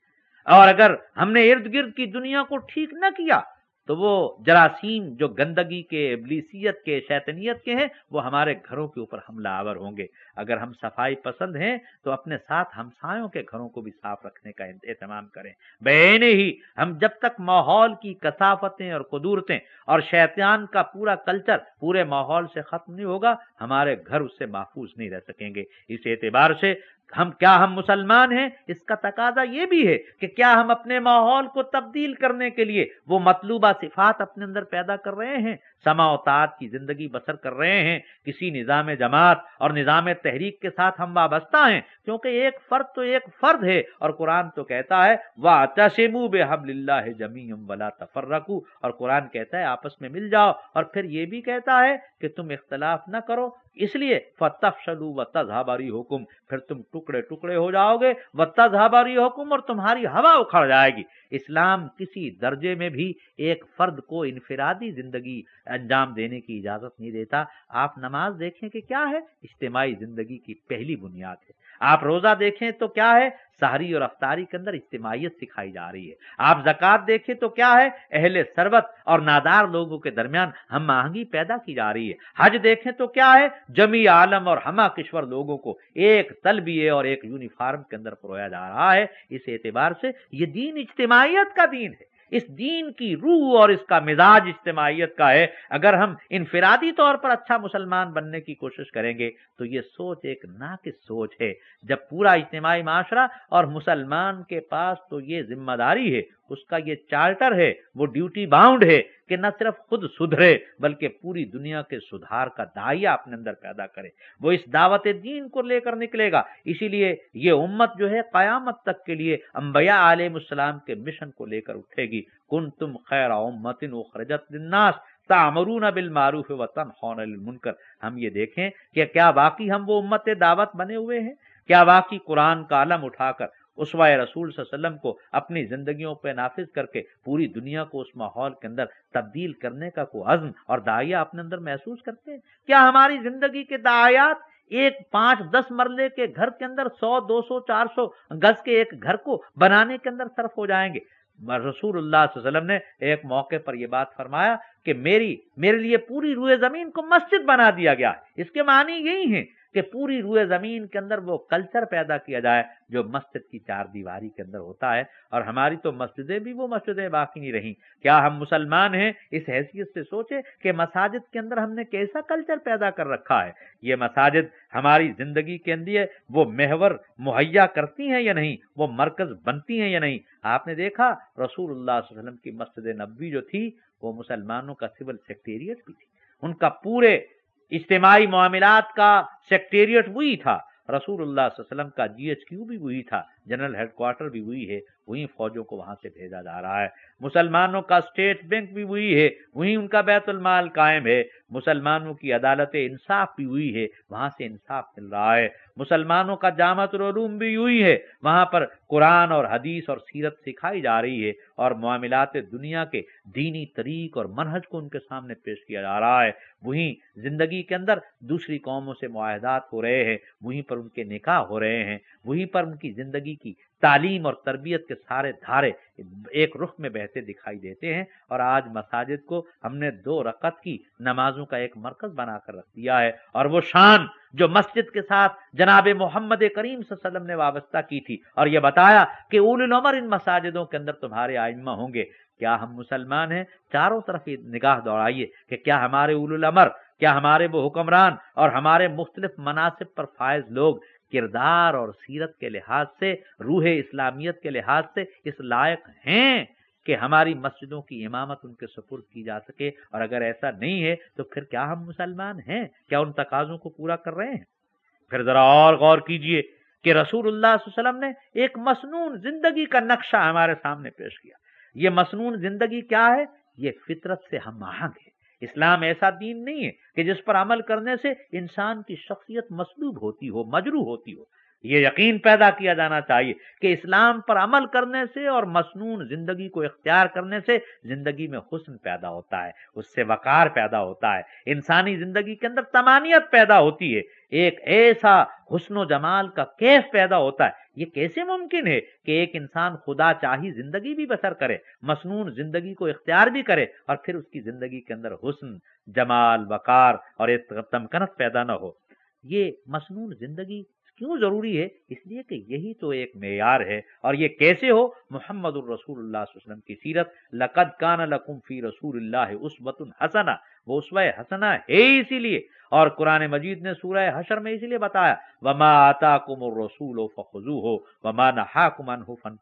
اور اگر ہم نے ارد گرد کی دنیا کو ٹھیک نہ کیا، تو وہ جراثیم جو گندگی کے، ابلیسیت کے، شیطنیت کے ہیں، وہ ہمارے گھروں کے اوپر حملہ آور ہوں گے۔ اگر ہم صفائی پسند ہیں، تو اپنے ساتھ ہمسایوں کے گھروں کو بھی صاف رکھنے کا اہتمام کریں۔ بہنے ہی ہم جب تک ماحول کی کثافتیں اور قدورتیں اور شیطان کا پورا کلچر پورے ماحول سے ختم نہیں ہوگا، ہمارے گھر اس سے محفوظ نہیں رہ سکیں گے۔ اس اعتبار سے ہم کیا ہم مسلمان ہیں؟ اس کا تقاضا یہ بھی ہے کہ کیا ہم اپنے ماحول کو تبدیل کرنے کے لیے وہ مطلوبہ صفات اپنے اندر پیدا کر رہے ہیں؟ سما اوتاد کی زندگی بسر کر رہے ہیں؟ کسی نظام جماعت اور نظام تحریک کے ساتھ ہم وابستہ ہیں؟ کیونکہ ایک فرد تو ایک فرد ہے اور قرآن تو کہتا ہے وہ تشمو بے حب اللہ جمیم ولا تفر رکھو اور قرآن کہتا ہے، آپس میں مل جاؤ اور پھر یہ بھی کہتا ہے کہ تم اختلاف نہ کرو، اس لیے فتح شلو و تذہباری حکم پھر تم ٹکڑے ٹکڑے ہو جاؤ گے و تذہباری حکم اور تمہاری ہوا اکھڑ جائے گی۔ اسلام کسی درجے میں بھی ایک فرد کو انفرادی زندگی انجام دینے کی اجازت نہیں دیتا۔ آپ نماز دیکھیں کہ کیا ہے؟ اجتماعی زندگی کی پہلی بنیاد ہے۔ آپ روزہ دیکھیں تو کیا ہے؟ سہری اور افطاری کے اندر اجتماعیت سکھائی جا رہی ہے۔ آپ زکوٰۃ دیکھیں تو کیا ہے؟ اہل سربت اور نادار لوگوں کے درمیان ہم آہنگی پیدا کی جا رہی ہے۔ حج دیکھیں تو کیا ہے؟ جمی عالم اور ہما کشور لوگوں کو ایک تلبیے اور ایک یونیفارم کے اندر پرویا جا رہا ہے۔ اس اعتبار سے یہ دین اجتماعیت کا دین ہے۔ اس دین کی روح اور اس کا مزاج اجتماعیت کا ہے۔ اگر ہم انفرادی طور پر اچھا مسلمان بننے کی کوشش کریں گے تو یہ سوچ ایک ناقص سوچ ہے۔ جب پورا اجتماعی معاشرہ اور مسلمان کے پاس تو یہ ذمہ داری ہے۔ اس کا یہ چارٹر ہے، وہ ڈیوٹی باؤنڈ ہے کہ نہ صرف خود سدھرے بلکہ پوری دنیا کے سدھار کا دائیا اپنے اندر پیدا کرے۔ وہ اس دعوت دین کو لے کر نکلے گا۔ اسی لیے یہ امت جو ہے قیامت تک کے لیے انبیاء علیہ السلام کے مشن کو لے کر اٹھے گی۔ کن تم خیر امت اخرجت للناس تعمرون بالمعروف و تنحون المنکر۔ ہم یہ دیکھیں کہ کیا واقعی ہم وہ امت دعوت بنے ہوئے ہیں؟ کیا واقعی قرآن کا علم اٹھا کر اسوائے رسول صلی اللہ علیہ وسلم کو اپنی زندگیوں پہ نافذ کر کے پوری دنیا کو اس ماحول کے اندر تبدیل کرنے کا کوئی عزم اور دائیا اپنے اندر محسوس کرتے ہیں؟ کیا ہماری زندگی کے دعایات ایک پانچ دس مرلے کے گھر کے اندر سو، دو سو، چار سو گز کے ایک گھر کو بنانے کے اندر صرف ہو جائیں گے؟ رسول اللہ صلی اللہ علیہ وسلم نے ایک موقع پر یہ بات فرمایا کہ میری، میرے لیے پوری روئے زمین کو مسجد بنا دیا گیا اس کے معنی یہی ہیں کہ پوری روئے زمین کے اندر وہ کلچر پیدا کیا جائے جو مسجد کی چار دیواری کے اندر ہوتا ہے اور ہماری تو مسجدیں بھی وہ مسجدیں باقی نہیں رہیں۔ کیا ہم مسلمان ہیں؟ اس حیثیت سے سوچے کہ مساجد کے اندر ہم نے کیسا کلچر پیدا کر رکھا ہے۔ یہ مساجد ہماری زندگی کے اندر وہ محور مہیا کرتی ہیں یا نہیں؟ وہ مرکز بنتی ہیں یا نہیں؟ آپ نے دیکھا رسول اللہ صلی اللہ علیہ وسلم کی مسجد نبی جو تھی وہ مسلمانوں کا سول سیکٹریٹ بھی تھی۔ ان کا پورے اجتماعی معاملات کا سیکٹریٹ وہی تھا۔ رسول اللہ صلی اللہ علیہ وسلم کا جی ایچ کیو بھی وہی تھا۔ جنرل ہیڈ کوارٹر بھی وہی ہے وہی فوجوں کو وہاں سے بھیجا جا رہا ہے۔ مسلمانوں کا اسٹیٹ بینک بھی وہی ہے وہی ان کا بیت المال قائم ہے۔ مسلمانوں کی عدالت انصاف بھی ہوئی ہے، وہاں سے انصاف مل رہا ہے۔ مسلمانوں کا جامع العلوم بھی ہوئی ہے، وہاں پر قرآن اور حدیث اور سیرت سکھائی جا رہی ہے اور معاملات دنیا کے دینی طریق اور منہج کو ان کے سامنے پیش کیا جا رہا ہے۔ وہیں زندگی کے اندر دوسری قوموں سے معاہدات ہو رہے ہیں، وہیں پر ان کے نکاح ہو رہے ہیں، وہیں پر ان کی زندگی زندگی کی، تعلیم اور تربیت کے سارے دھارے ایک رخ میں بہتے دکھائی دیتے ہیں اور آج مساجد کو ہم نے دو رقط کی نمازوں کا ایک مرکز بنا کر رکھ دیا ہے اور وہ شان جو مسجد کے ساتھ جناب محمد کریم صلی اللہ علیہ وسلم نے وابستہ کی تھی اور یہ بتایا کہ اول العمر ان مساجدوں کے اندر تمہارے آئمہ ہوں گے۔ کیا ہم مسلمان ہیں؟ چاروں طرف نگاہ دوڑائیے کہ کیا ہمارے اول العمر، کیا ہمارے وہ حکمران اور ہمارے مختلف مناسب پر فائز لوگ کردار اور سیرت کے لحاظ سے، روح اسلامیت کے لحاظ سے اس لائق ہیں کہ ہماری مسجدوں کی امامت ان کے سپرد کی جا سکے۔ اور اگر ایسا نہیں ہے، تو پھر کیا ہم مسلمان ہیں؟ کیا ان تقاضوں کو پورا کر رہے ہیں؟ پھر ذرا اور غور کیجیے کہ رسول اللہ صلی اللہ علیہ وسلم نے ایک مسنون زندگی کا نقشہ ہمارے سامنے پیش کیا۔ یہ مسنون زندگی کیا ہے؟ یہ فطرت سے ہم آہنگ ہے اسلام ایسا دین نہیں ہے کہ جس پر عمل کرنے سے انسان کی شخصیت مصلوب ہوتی ہو مجرو ہوتی ہو۔ یہ یقین پیدا کیا جانا چاہیے کہ اسلام پر عمل کرنے سے اور مصنون زندگی کو اختیار کرنے سے زندگی میں حسن پیدا ہوتا ہے، اس سے وقار پیدا ہوتا ہے۔ انسانی زندگی کے اندر تمانیت پیدا ہوتی ہے۔ ایک ایسا حسن و جمال کا کیف پیدا ہوتا ہے۔ یہ کیسے ممکن ہے کہ ایک انسان خدا چاہی زندگی بھی بسر کرے مصنون زندگی کو اختیار بھی کرے اور پھر اس کی زندگی کے اندر حسن، جمال، وقار اور تمکنت پیدا نہ ہو۔ یہ مصنون زندگی کیوں ضروری ہے؟ اس لیے کہ یہی تو ایک معیار ہے۔ اور یہ کیسے ہو؟ محمد الرسول اللہ صلی اللہ علیہ وسلم کی سیرت، لقد کان لکم فی رسول اللہ اس حسنا وہ اسوہ حسنا ہے اسی لیے۔ اور قرآن مجید نے سورہ حشر میں اسی لیے بتایا، وما آتا کم رسول و فخو ہو وما نہا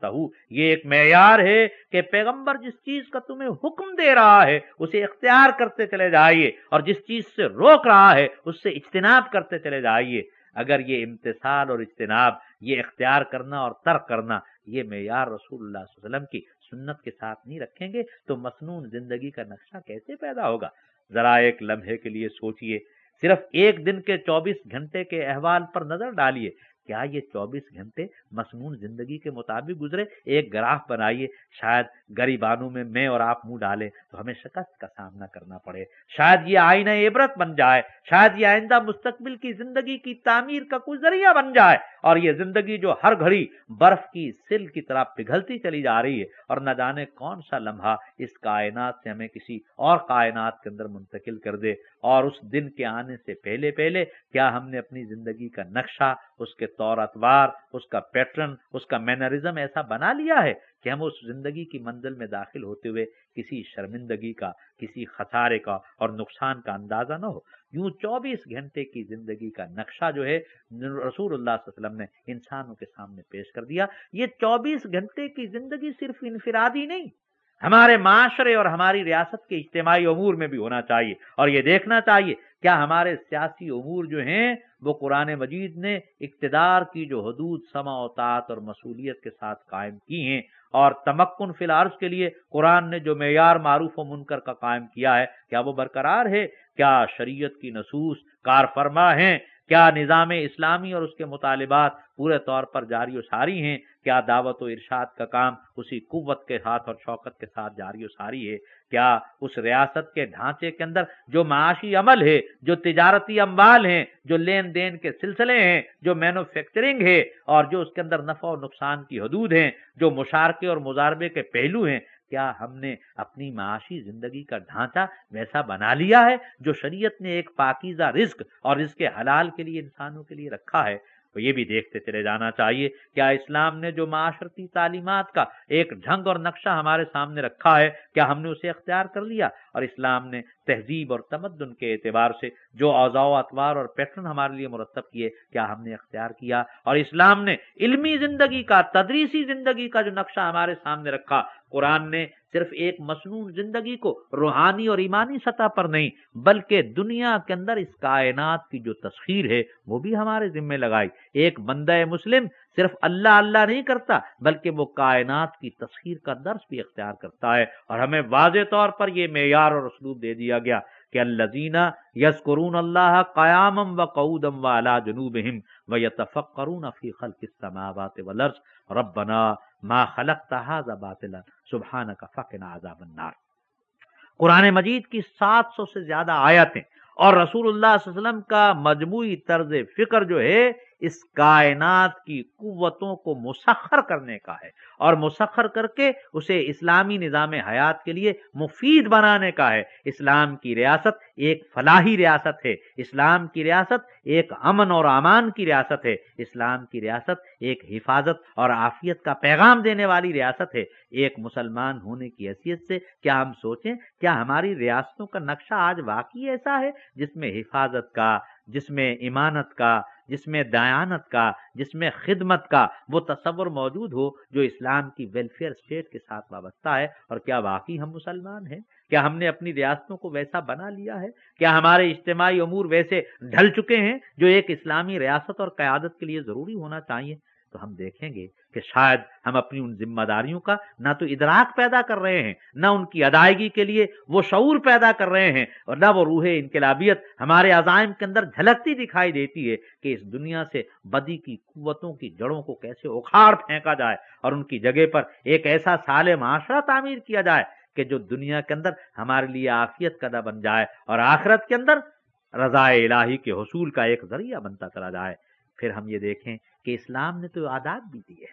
ہو یہ ایک معیار ہے کہ پیغمبر جس چیز کا تمہیں حکم دے رہا ہے، اسے اختیار کرتے چلے جائیے۔ اور جس چیز سے روک رہا ہے، اس سے اجتناب کرتے چلے جائیے۔ اگر یہ امتسال اور اجتناب، یہ اختیار کرنا اور ترک کرنا، یہ معیار رسول اللہ صلی اللہ علیہ وسلم کی سنت کے ساتھ نہیں رکھیں گے تو مصنون زندگی کا نقشہ کیسے پیدا ہوگا؟ ذرا ایک لمحے کے لیے سوچئے، صرف ایک دن کے چوبیس گھنٹے کے احوال پر نظر ڈالیے کیا یہ چوبیس گھنٹے مصنون زندگی کے مطابق گزرے؟ ایک گراف بنائیے، شاید گریبانوں میں میں اور آپ منہ ڈالیں تو ہمیں شکست کا سامنا کرنا پڑے۔ شاید یہ آئینہ عبرت بن جائے، شاید یہ آئندہ مستقبل کی زندگی کی تعمیر کا کوئی ذریعہ بن جائے۔ اور یہ زندگی جو ہر گھڑی برف کی سل کی طرح پگھلتی چلی جا رہی ہے۔ اور نہ جانے کون سا لمحہ اس کائنات سے ہمیں کسی اور کائنات کے اندر منتقل کر دے۔ اور اس دن کے آنے سے پہلے پہلے کیا ہم نے اپنی زندگی کا نقشہ اس کے طور اتوار اس کا پیٹرن، اس کا مینرزم ایسا بنا لیا ہے کہ ہم اس زندگی کی منزل میں داخل ہوتے ہوئے کسی شرمندگی کا، کسی خسارے کا اور نقصان کا اندازہ نہ ہو۔ یوں چوبیس گھنٹے کی زندگی کا نقشہ جو ہے، رسول اللہ صلی اللہ علیہ وسلم نے انسانوں کے سامنے پیش کر دیا۔ یہ چوبیس گھنٹے کی زندگی صرف انفرادی نہیں ہمارے معاشرے اور ہماری ریاست کے اجتماعی امور میں بھی ہونا چاہیے اور یہ دیکھنا چاہیے کیا ہمارے سیاسی امور جو ہیں، وہ قرآن مجید نے اقتدار کی جو حدود سما اوتات اور مصولیت کے ساتھ قائم کی ہیں اور تمکن فی الحال کے لیے قرآن نے جو معیار معروف و منکر کا قائم کیا ہے، کیا وہ برقرار ہے؟ کیا شریعت کی نصوص کار فرما ہیں؟ کیا نظام اسلامی اور اس کے مطالبات پورے طور پر جاری و ساری ہیں؟ کیا دعوت و ارشاد کا کام اسی قوت کے ساتھ اور شوکت کے ساتھ جاری و ساری ہے؟ کیا اس ریاست کے ڈھانچے کے اندر جو معاشی عمل ہے، جو تجارتی اموال ہیں، جو لین دین کے سلسلے ہیں، جو مینوفیکچرنگ ہے اور جو اس کے اندر نفع و نقصان کی حدود ہیں، جو مشارکے اور مزاربے کے پہلو ہیں، کیا ہم نے اپنی معاشی زندگی کا ڈھانچہ ویسا بنا لیا ہے جو شریعت نے ایک پاکیزہ رزق اور اس کے حلال کے لیے انسانوں کے لیے رکھا ہے؟ تو یہ بھی دیکھتے چلے جانا چاہیے۔ کیا اسلام نے جو معاشرتی تعلیمات کا ایک ڈھنگ اور نقشہ ہمارے سامنے رکھا ہے، کیا ہم نے اسے اختیار کر لیا؟ اور اسلام نے تہذیب اور تمدن کے اعتبار سے جو اوزا و اطوار اور پیٹرن ہمارے لیے مرتب کیے، کیا ہم نے اختیار کیا؟ اور اسلام نے علمی زندگی کا، تدریسی زندگی کا جو نقشہ ہمارے سامنے رکھا قرآن نے صرف ایک مصنون زندگی کو روحانی اور ایمانی سطح پر نہیں، بلکہ دنیا کے اندر اس کائنات کی جو تصویر ہے، وہ بھی ہمارے ذمے لگائی۔ ایک بندہ مسلم صرف اللہ اللہ نہیں کرتا، بلکہ وہ کائنات کی تصویر کا درس بھی اختیار کرتا ہے۔ اور ہمیں واضح طور پر یہ معیار اور اسلوب دے دیا گیا کہ اللہ یس قرون اللہ قیام و قعودم و اللہ جنوب و یتفقرون فی خلق السماوات والارض۔ ربنا ما خلق هذا باطلا، سبحانك فقنا عذاب النار. قرآن مجید کی سات سو سے زیادہ آیتیں اور رسول اللہ صلی اللہ علیہ وسلم کا مجموعی طرز فکر جو ہے اس کائنات کی قوتوں کو مسخر کرنے کا ہے اور مسخر کر کے اسے اسلامی نظام حیات کے لیے مفید بنانے کا ہے۔ اسلام کی ریاست ایک فلاحی ریاست ہے۔ اسلام کی ریاست ایک امن اور امان کی ریاست ہے۔ اسلام کی ریاست ایک حفاظت اور عافیت کا پیغام دینے والی ریاست ہے۔ ایک مسلمان ہونے کی حیثیت سے کیا ہم سوچیں، کیا ہماری ریاستوں کا نقشہ آج واقعی ایسا ہے جس میں حفاظت کا جس میں ایمانت کا، جس میں دیانت کا، جس میں خدمت کا وہ تصور موجود ہو جو اسلام کی ویلفیئر اسٹیٹ کے ساتھ وابستہ ہے۔ اور کیا واقعی ہم مسلمان ہیں؟ کیا ہم نے اپنی ریاستوں کو ویسا بنا لیا ہے؟ کیا ہمارے اجتماعی امور ویسے ڈھل چکے ہیں جو ایک اسلامی ریاست اور قیادت کے لیے ضروری ہونا چاہیے؟ تو ہم دیکھیں گے کہ شاید ہم اپنی ان ذمہ داریوں کا نہ تو ادراک پیدا کر رہے ہیں، نہ ان کی ادائیگی کے لیے وہ شعور پیدا کر رہے ہیں اور نہ وہ روح انقلابیت ہمارے عزائم کے اندر جھلکتی دکھائی دیتی ہے کہ اس دنیا سے بدی کی قوتوں کی جڑوں کو کیسے اکھاڑ پھینکا جائے اور ان کی جگہ پر ایک ایسا سال معاشرہ تعمیر کیا جائے کہ جو دنیا کے اندر ہمارے لیے آفیت کدا بن جائے اور آخرت کے اندر رضاء الہی کے حصول کا ایک ذریعہ بنتا چلا جائے۔ پھر ہم یہ دیکھیں کہ اسلام نے تو آداب بھی دیے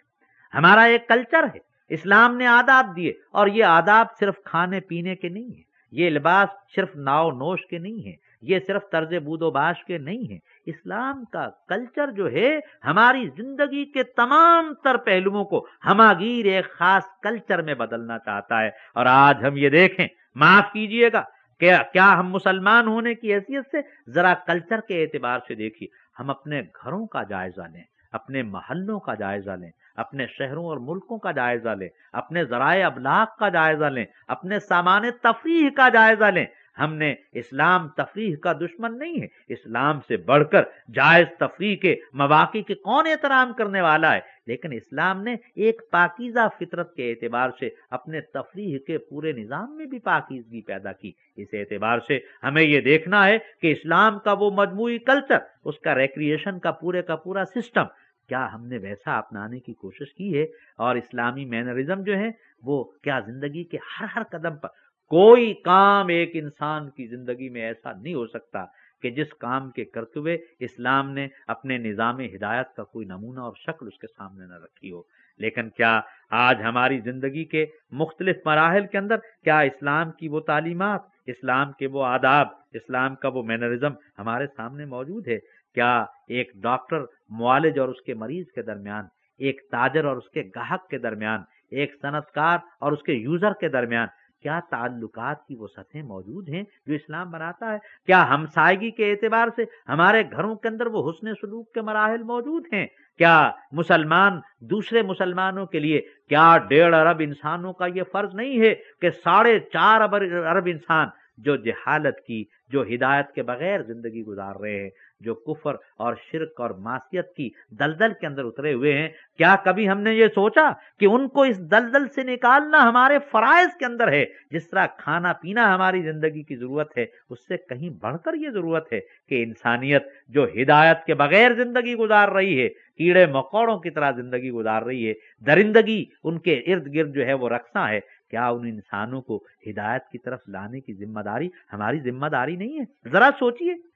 ہمارا ایک کلچر ہے۔ اسلام نے آداب دیے اور یہ آداب صرف کھانے پینے کے نہیں ہیں۔ یہ لباس صرف ناؤ نوش کے نہیں ہیں۔ یہ صرف طرز بود و باش کے نہیں ہیں۔ اسلام کا کلچر جو ہے، ہماری زندگی کے تمام تر پہلوؤں کو ہماگیر ایک خاص کلچر میں بدلنا چاہتا ہے۔ اور آج ہم یہ دیکھیں، معاف کیجیے گا کیا ہم مسلمان ہونے کی حیثیت سے؟ ذرا کلچر کے اعتبار سے دیکھیے۔ ہم اپنے گھروں کا جائزہ لیں، اپنے محلوں کا جائزہ لیں، اپنے شہروں اور ملکوں کا جائزہ لیں، اپنے ذرائع ابلاغ کا جائزہ لیں، اپنے سامان تفریح کا جائزہ لیں۔ ہم نے اسلام تفریح کا دشمن نہیں ہے۔ اسلام سے بڑھ کر جائز تفریح کے مواقع کے کون احترام کرنے والا ہے؟ لیکن اسلام نے ایک پاکیزہ فطرت کے اعتبار سے اپنے تفریح کے پورے نظام میں بھی پاکیزگی پیدا کی۔ اس اعتبار سے ہمیں یہ دیکھنا ہے کہ اسلام کا وہ مجموعی کلچر، اس کا ریکریشن کا پورے کا پورا سسٹم کیا ہم نے ویسا اپنانے کی کوشش کی ہے؟ اور اسلامی مینرزم جو ہے، وہ کیا زندگی کے ہر ہر قدم پر کوئی کام ایک انسان کی زندگی میں ایسا نہیں ہو سکتا کہ جس کام کے کرتے ہوئے اسلام نے اپنے نظام ہدایت کا کوئی نمونہ اور شکل اس کے سامنے نہ رکھی ہو۔ لیکن کیا آج ہماری زندگی کے مختلف مراحل کے اندر کیا اسلام کی وہ تعلیمات، اسلام کے وہ آداب، اسلام کا وہ مینرزم ہمارے سامنے موجود ہے؟ کیا ایک ڈاکٹر معالج اور اس کے مریض کے درمیان، ایک تاجر اور اس کے گاہک کے درمیان، ایک صنعت کار اور اس کے یوزر کے درمیان کیا تعلقات کی وہ سطحیں موجود ہیں جو اسلام بناتا ہے؟ کیا ہمسائیگی کے اعتبار سے ہمارے گھروں کے اندر وہ حسن سلوک کے مراحل موجود ہیں؟ کیا مسلمان دوسرے مسلمانوں کے لیے کیا ڈیڑھ ارب انسانوں کا یہ فرض نہیں ہے کہ ساڑھے چار ارب انسان جو جہالت کی، جو ہدایت کے بغیر زندگی گزار رہے ہیں؟ جو کفر اور شرک اور معصیت کی دلدل کے اندر اترے ہوئے ہیں، کیا کبھی ہم نے یہ سوچا کہ ان کو اس دلدل سے نکالنا ہمارے فرائض کے اندر ہے؟ جس طرح کھانا پینا ہماری زندگی کی ضرورت ہے، اس سے کہیں بڑھ کر یہ ضرورت ہے کہ انسانیت جو ہدایت کے بغیر زندگی گزار رہی ہے، کیڑے مکوڑوں کی طرح زندگی گزار رہی ہے، درندگی ان کے ارد گرد جو ہے وہ رکھتا ہے، کیا ان انسانوں کو ہدایت کی طرف لانے کی ذمہ داری، ہماری ذمہ داری نہیں ہے؟ ذرا سوچئے۔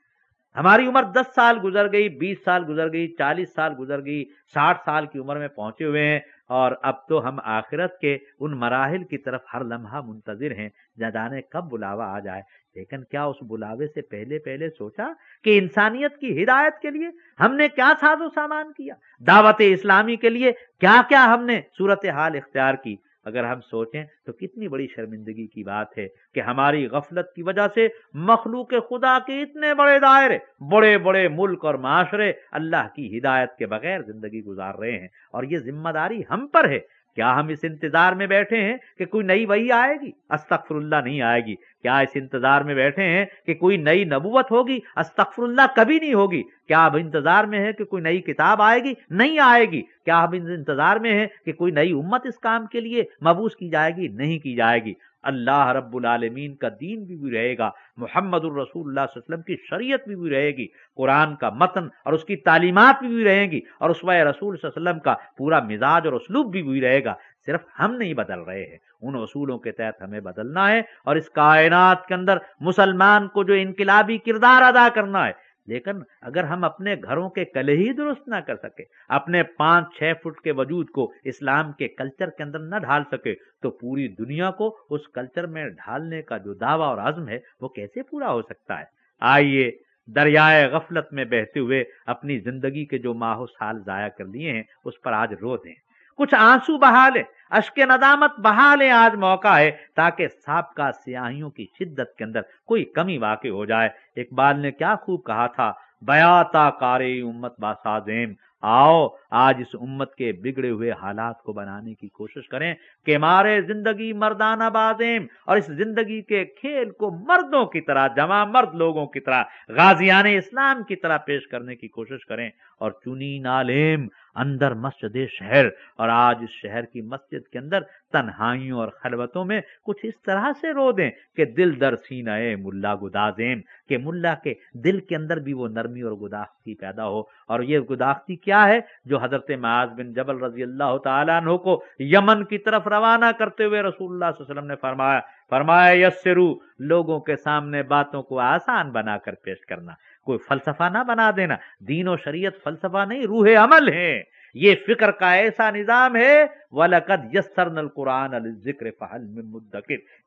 ہماری عمر دس سال گزر گئی، بیس سال گزر گئی، چالیس سال گزر گئی، ساٹھ سال کی عمر میں پہنچے ہوئے ہیں اور اب تو ہم آخرت کے ان مراحل کی طرف ہر لمحہ منتظر ہیں جانے کب بلاوا آ جائے۔ لیکن کیا اس بلاوے سے پہلے پہلے سوچا کہ انسانیت کی ہدایت کے لیے ہم نے کیا ساز و سامان کیا؟ دعوت اسلامی کے لیے کیا کیا ہم نے؟ صورت حال اختیار کی۔ اگر ہم سوچیں تو کتنی بڑی شرمندگی کی بات ہے کہ ہماری غفلت کی وجہ سے مخلوق خدا کے اتنے بڑے دائرے، بڑے بڑے ملک اور معاشرے اللہ کی ہدایت کے بغیر زندگی گزار رہے ہیں اور یہ ذمہ داری ہم پر ہے کیا ہم اس انتظار میں بیٹھے ہیں کہ کوئی نئی وہی آئے گی؟ استغفر اللہ نہیں آئے گی۔ کیا اس انتظار میں بیٹھے ہیں کہ کوئی نئی نبوت ہوگی؟ استغفر اللہ کبھی نہیں ہوگی۔ کیا اب انتظار میں ہے کہ کوئی نئی کتاب آئے گی؟ نہیں آئے گی۔ کیا اب انتظار میں ہے کہ کوئی نئی امت اس کام کے لیے مبوس کی جائے گی؟ نہیں کی جائے گی۔ اللہ رب العالمین کا دین بھی بھی رہے گا، محمد الرسول اللہ صلی اللہ علیہ وسلم کی شریعت بھی بھی رہے گی، قرآن کا متن اور اس کی تعلیمات بھی بھی رہیں گی اور اس رسول صلی اللہ علیہ وسلم کا پورا مزاج اور اسلوب بھی بھی رہے گا۔ صرف ہم نہیں بدل رہے ہیں، ان اصولوں کے تحت ہمیں بدلنا ہے اور اس کائنات کے اندر مسلمان کو جو انقلابی کردار ادا کرنا ہے لیکن اگر ہم اپنے گھروں کے کلے ہی درست نہ کر سکے، اپنے پانچ چھ فٹ کے وجود کو اسلام کے کلچر کے اندر نہ ڈھال سکے، تو پوری دنیا کو اس کلچر میں ڈھالنے کا جو دعویٰ اور عزم ہے، وہ کیسے پورا ہو سکتا ہے؟ آئیے دریائے غفلت میں بہتے ہوئے اپنی زندگی کے جو ماہو سال ضائع کر لیے ہیں، اس پر آج رو دیں۔ کچھ آنسو بہا لیں اشک ندامت بہا لیں آج موقع ہے تاکہ سابقہ سیاہیوں کی شدت کے اندر کوئی کمی واقع ہو جائے۔ اقبال نے کیا خوب کہا تھا، بیاتا کارے امت باسازیم، آؤ آج اس امت کے بگڑے ہوئے حالات کو بنانے کی کوشش کریں کہ مارے زندگی مردانہ بازیم اور اس زندگی کے کھیل کو مردوں کی طرح جمع مرد لوگوں کی طرح، غازیان اسلام کی طرح پیش کرنے کی کوشش کریں اور چنی نالیم اندر مسجد شہر اور آج اس شہر کی مسجد کے اندر تنہائیوں اور خلوتوں میں کچھ اس طرح سے رو دیں کہ دل در سینہ ملا گدازیم کہ ملا کے دل کے اندر بھی وہ نرمی اور گداختی پیدا ہو۔ اور یہ گداختی کیا ہے جو حضرت معاذ بن جبل رضی اللہ تعالیٰ عنہ کو یمن کی طرف روانہ کرتے ہوئے رسول اللہ صلی اللہ علیہ وسلم نے فرمایا فرمایا، یسرو، لوگوں کے سامنے باتوں کو آسان بنا کر پیش کرنا۔ کوئی فلسفہ نہ بنا دینا۔ دین و شریعت فلسفہ نہیں روح عمل ہے۔ یہ فکر کا ایسا نظام ہے، وَلَقَدْ يَسَّرْنَ الْقُرْآنَ لِلذِّكْرِ فَحَلْ مِن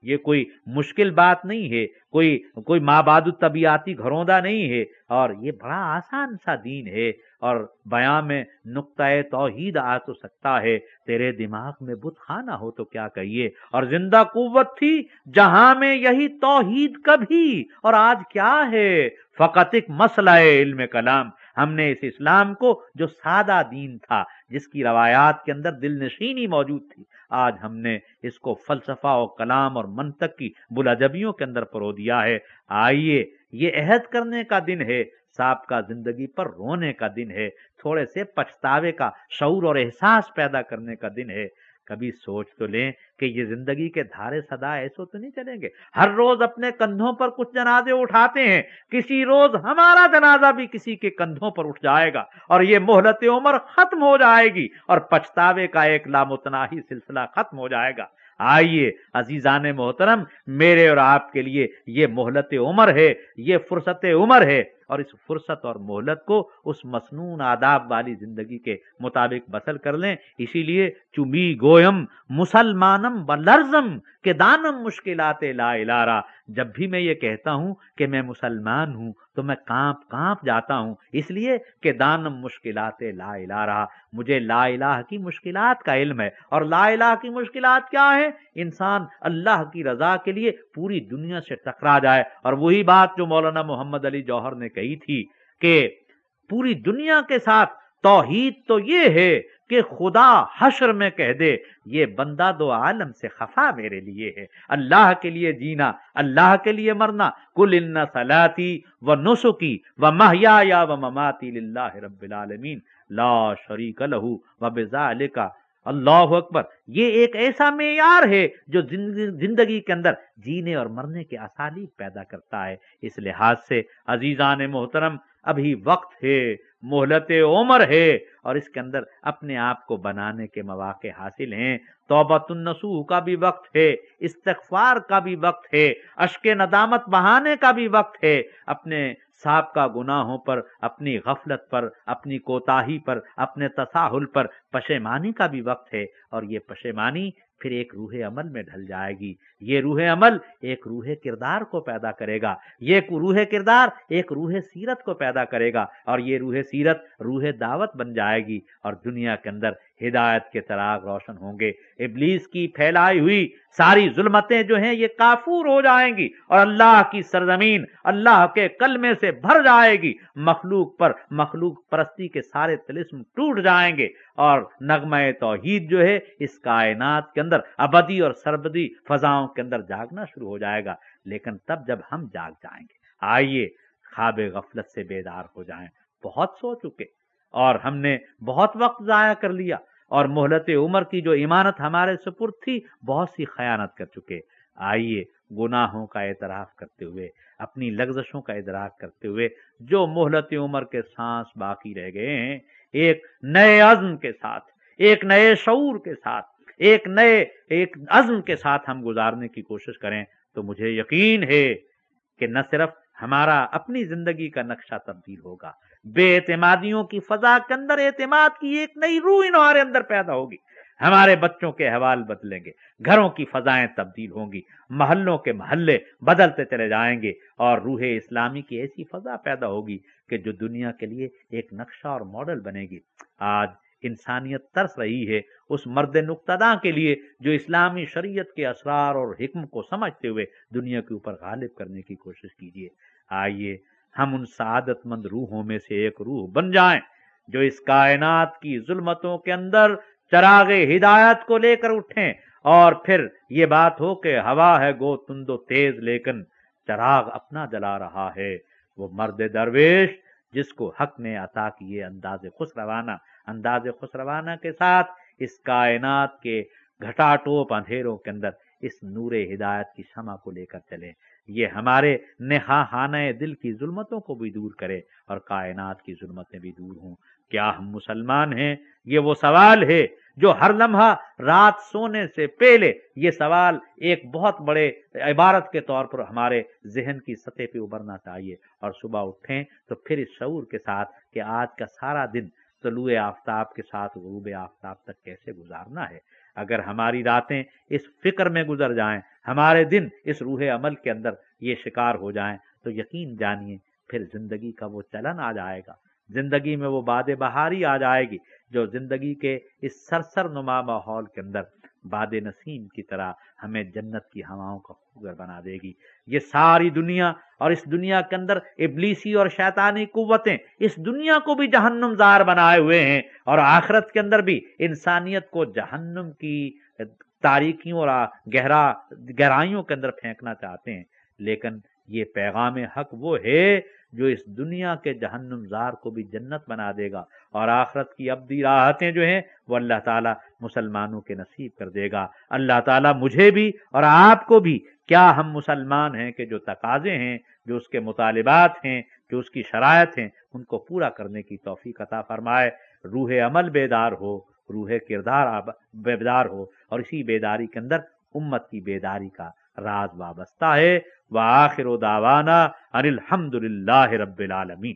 یہ کوئی مشکل بات نہیں ہے، کوئی کوئی ماباد الطبیعاتی گھروندہ نہیں ہے۔ اور یہ بڑا آسان سا دین ہے۔ اور بیاں میں نقطۂ توحید آ تو سکتا ہے۔ تیرے دماغ میں بت خانہ ہو تو کیا کہیے؟ اور زندہ قوت تھی جہاں میں یہی توحید کبھی۔ اور آج کیا ہے؟ فقط ایک مسئلہ ہے علم کلام۔ ہم نے اس اسلام کو جو سادہ دین تھا، جس کی روایات کے اندر دل نشینی موجود تھی، آج ہم نے اس کو فلسفہ و کلام اور منطق کی بلاجبیوں کے اندر پرو دیا ہے۔ آئیے، یہ عہد کرنے کا دن ہے سانپ کا زندگی پر رونے کا دن ہے، تھوڑے سے پچھتاوے کا شعور اور احساس پیدا کرنے کا دن ہے۔ کبھی سوچ تو لیں کہ یہ زندگی کے دھارے سدا ایسو تو نہیں چلیں گے۔ ہر روز اپنے کندھوں پر کچھ جنازے اٹھاتے ہیں۔ کسی روز ہمارا جنازہ بھی کسی کے کندھوں پر اٹھ جائے گا اور یہ مہلت عمر ختم ہو جائے گی اور پچھتاوے کا ایک لامتناہی سلسلہ ختم ہو جائے گا۔ آئیے عزیزان محترم، میرے اور آپ کے لیے یہ مہلت عمر ہے، یہ فرصت عمر ہے۔ اور اس فرصت اور مہلت کو اس مسنون آداب والی زندگی کے مطابق بسر کر لیں۔ اسی لیے چمی گویم مسلمانم بلرزم کے دانم مشکلات لا الارا۔ جب بھی میں یہ کہتا ہوں کہ میں مسلمان ہوں تو میں کانپ کانپ جاتا ہوں، اس لیے کہ دانم مشکلات لا الارا۔ مجھے لا الہ کی مشکلات کا علم ہے۔ اور لا الہ کی مشکلات کیا ہے انسان اللہ کی رضا کے لیے پوری دنیا سے ٹکرا جائے۔ اور وہی بات جو مولانا محمد علی جوہر نے کہی تھی کہ پوری دنیا کے ساتھ توحید تو یہ ہے کہ خدا حشر میں کہہ دے، یہ بندہ دو عالم سے خفا میرے لیے ہے۔ اللہ کے لیے جینا، اللہ کے لیے مرنا۔ کل ان سلاتی و نسخی و محیا یا و مماتی اللہ رب العالمین۔ لا شریک لہو و بذالک۔ اللہ اکبر۔ یہ ایک ایسا معیار ہے جو زندگی کے اندر جینے اور مرنے کے اسالیب پیدا کرتا ہے۔ اس لحاظ سے عزیزان محترم ابھی وقت ہے، مہلت عمر ہے اور اس کے اندر اپنے آپ کو بنانے کے مواقع حاصل ہیں۔ توبت النسوح کا بھی وقت ہے، استغفار کا بھی وقت ہے اشک ندامت بہانے کا بھی وقت ہے۔ اپنے سابقہ گناہوں پر، اپنی غفلت پر، اپنی کوتاہی پر، اپنے تساہل پر پشیمانی کا بھی وقت ہے۔ اور یہ پشیمانی پھر ایک روح عمل میں ڈھل جائے گی۔ یہ روح عمل ایک روح کردار کو پیدا کرے گا۔ یہ روح کردار ایک روح سیرت کو پیدا کرے گا۔ اور یہ روح سیرت روح دعوت بن جائے گی۔ اور دنیا کے اندر ہدایت کے تراغ روشن ہوں گے۔ ابلیس کی پھیلائی ہوئی ساری ظلمتیں جو ہیں یہ کافور ہو جائیں گی اور اللہ کی سرزمین اللہ کے کلمے سے بھر جائے گی۔ مخلوق پر مخلوق پرستی کے سارے تلسم ٹوٹ جائیں گے اور نغمہ توحید جو ہے اس کائنات کے اندر ابدی اور سربدی فضاؤں کے اندر جاگنا شروع ہو جائے گا۔ لیکن تب جب ہم جاگ جائیں گے، آئیے خواب غفلت سے بیدار ہو جائیں۔ بہت سو چکے۔ اور ہم نے بہت وقت ضائع کر لیا اور مہلت عمر کی جو امانت ہمارے سپرد تھی، بہت سی خیانت کر چکے۔ آئیے گناہوں کا اعتراف کرتے ہوئے، اپنی لگزشوں کا ادراک کرتے ہوئے جو مہلت عمر کے سانس باقی رہ گئے ہیں، ایک نئے عزم کے ساتھ، ایک نئے شعور کے ساتھ، ایک نئے، ایک عزم کے ساتھ ہم گزارنے کی کوشش کریں تو مجھے یقین ہے کہ نہ صرف ہمارا اپنی زندگی کا نقشہ تبدیل ہوگا بے اعتمادیوں کی فضا کے اندر اعتماد کی ایک نئی روح ہمارے اندر پیدا ہوگی۔ ہمارے بچوں کے حوال بدلیں گے، گھروں کی فضائیں تبدیل ہوں گی، محلوں کے محلے بدلتے چلے جائیں گے اور روح اسلامی کی ایسی فضا پیدا ہوگی کہ جو دنیا کے لیے ایک نقشہ اور ماڈل بنے گی۔ آج انسانیت ترس رہی ہے اس مرد نقطہ کے لیے جو اسلامی شریعت کے اسرار اور حکم کو سمجھتے ہوئے دنیا کے اوپر غالب کرنے کی کوشش کیجیے۔ آئیے ہم ان سعادت مند روحوں میں سے ایک روح بن جائیں جو اس کائنات کی ظلمتوں کے اندر چراغ ہدایت کو لے کر اٹھیں اور پھر یہ بات ہو کہ ہوا ہے گو تندو تیز لیکن چراغ اپنا جلا رہا ہے۔ وہ مرد درویش جس کو حق نے عطا کیے انداز خوش روانہ، انداز خوش روانہ کے ساتھ اس کائنات کے گھٹا ٹوپ اندھیروں کے اندر اس نور ہدایت کی شمع کو لے کر چلے یہ ہمارے خانہ دل کی ظلمتوں کو بھی دور کرے اور کائنات کی ظلمتیں بھی دور ہوں۔ کیا ہم مسلمان ہیں؟ یہ وہ سوال ہے جو ہر لمحہ رات سونے سے پہلے یہ سوال ایک بہت بڑے عبارت کے طور پر ہمارے ذہن کی سطح پہ ابھرنا چاہیے۔ اور صبح اٹھیں تو پھر اس شعور کے ساتھ کہ آج کا سارا دن طلوع آفتاب کے ساتھ غروب آفتاب تک کیسے گزارنا ہے؟ اگر ہماری راتیں اس فکر میں گزر جائیں، ہمارے دن اس روح عمل کے اندر یہ شکار ہو جائیں، تو یقین جانیے پھر زندگی کا وہ چلن آ جائے گا۔ زندگی میں وہ باد بہاری آ جائے گی جو زندگی کے اس سرسر نما ماحول کے اندر باد نسیم کی طرح ہمیں جنت کی ہواؤں کا خوگر بنا دے گی۔ یہ ساری دنیا اور اس دنیا کے اندر ابلیسی اور شیطانی قوتیں اس دنیا کو بھی جہنم زار بنائے ہوئے ہیں اور آخرت کے اندر بھی انسانیت کو جہنم کی تاریکیوں اور گہرا گہرائیوں کے اندر پھینکنا چاہتے ہیں۔ لیکن یہ پیغام حق وہ ہے جو اس دنیا کے جہنم زار کو بھی جنت بنا دے گا اور آخرت کی ابدی راحتیں جو ہیں وہ اللہ تعالیٰ مسلمانوں کے نصیب کر دے گا۔ اللہ تعالیٰ مجھے بھی اور آپ کو بھی کیا ہم مسلمان ہیں کہ جو تقاضے ہیں، جو اس کے مطالبات ہیں، جو اس کی شرائط ہیں، ان کو پورا کرنے کی توفیق عطا فرمائے۔ روح عمل بیدار ہو، روح کردار بیدار ہو اور اسی بیداری کے اندر امت کی بیداری کا راز وابستہ ہے۔ وآخر دعوانا ان الحمد للہ رب العالمین۔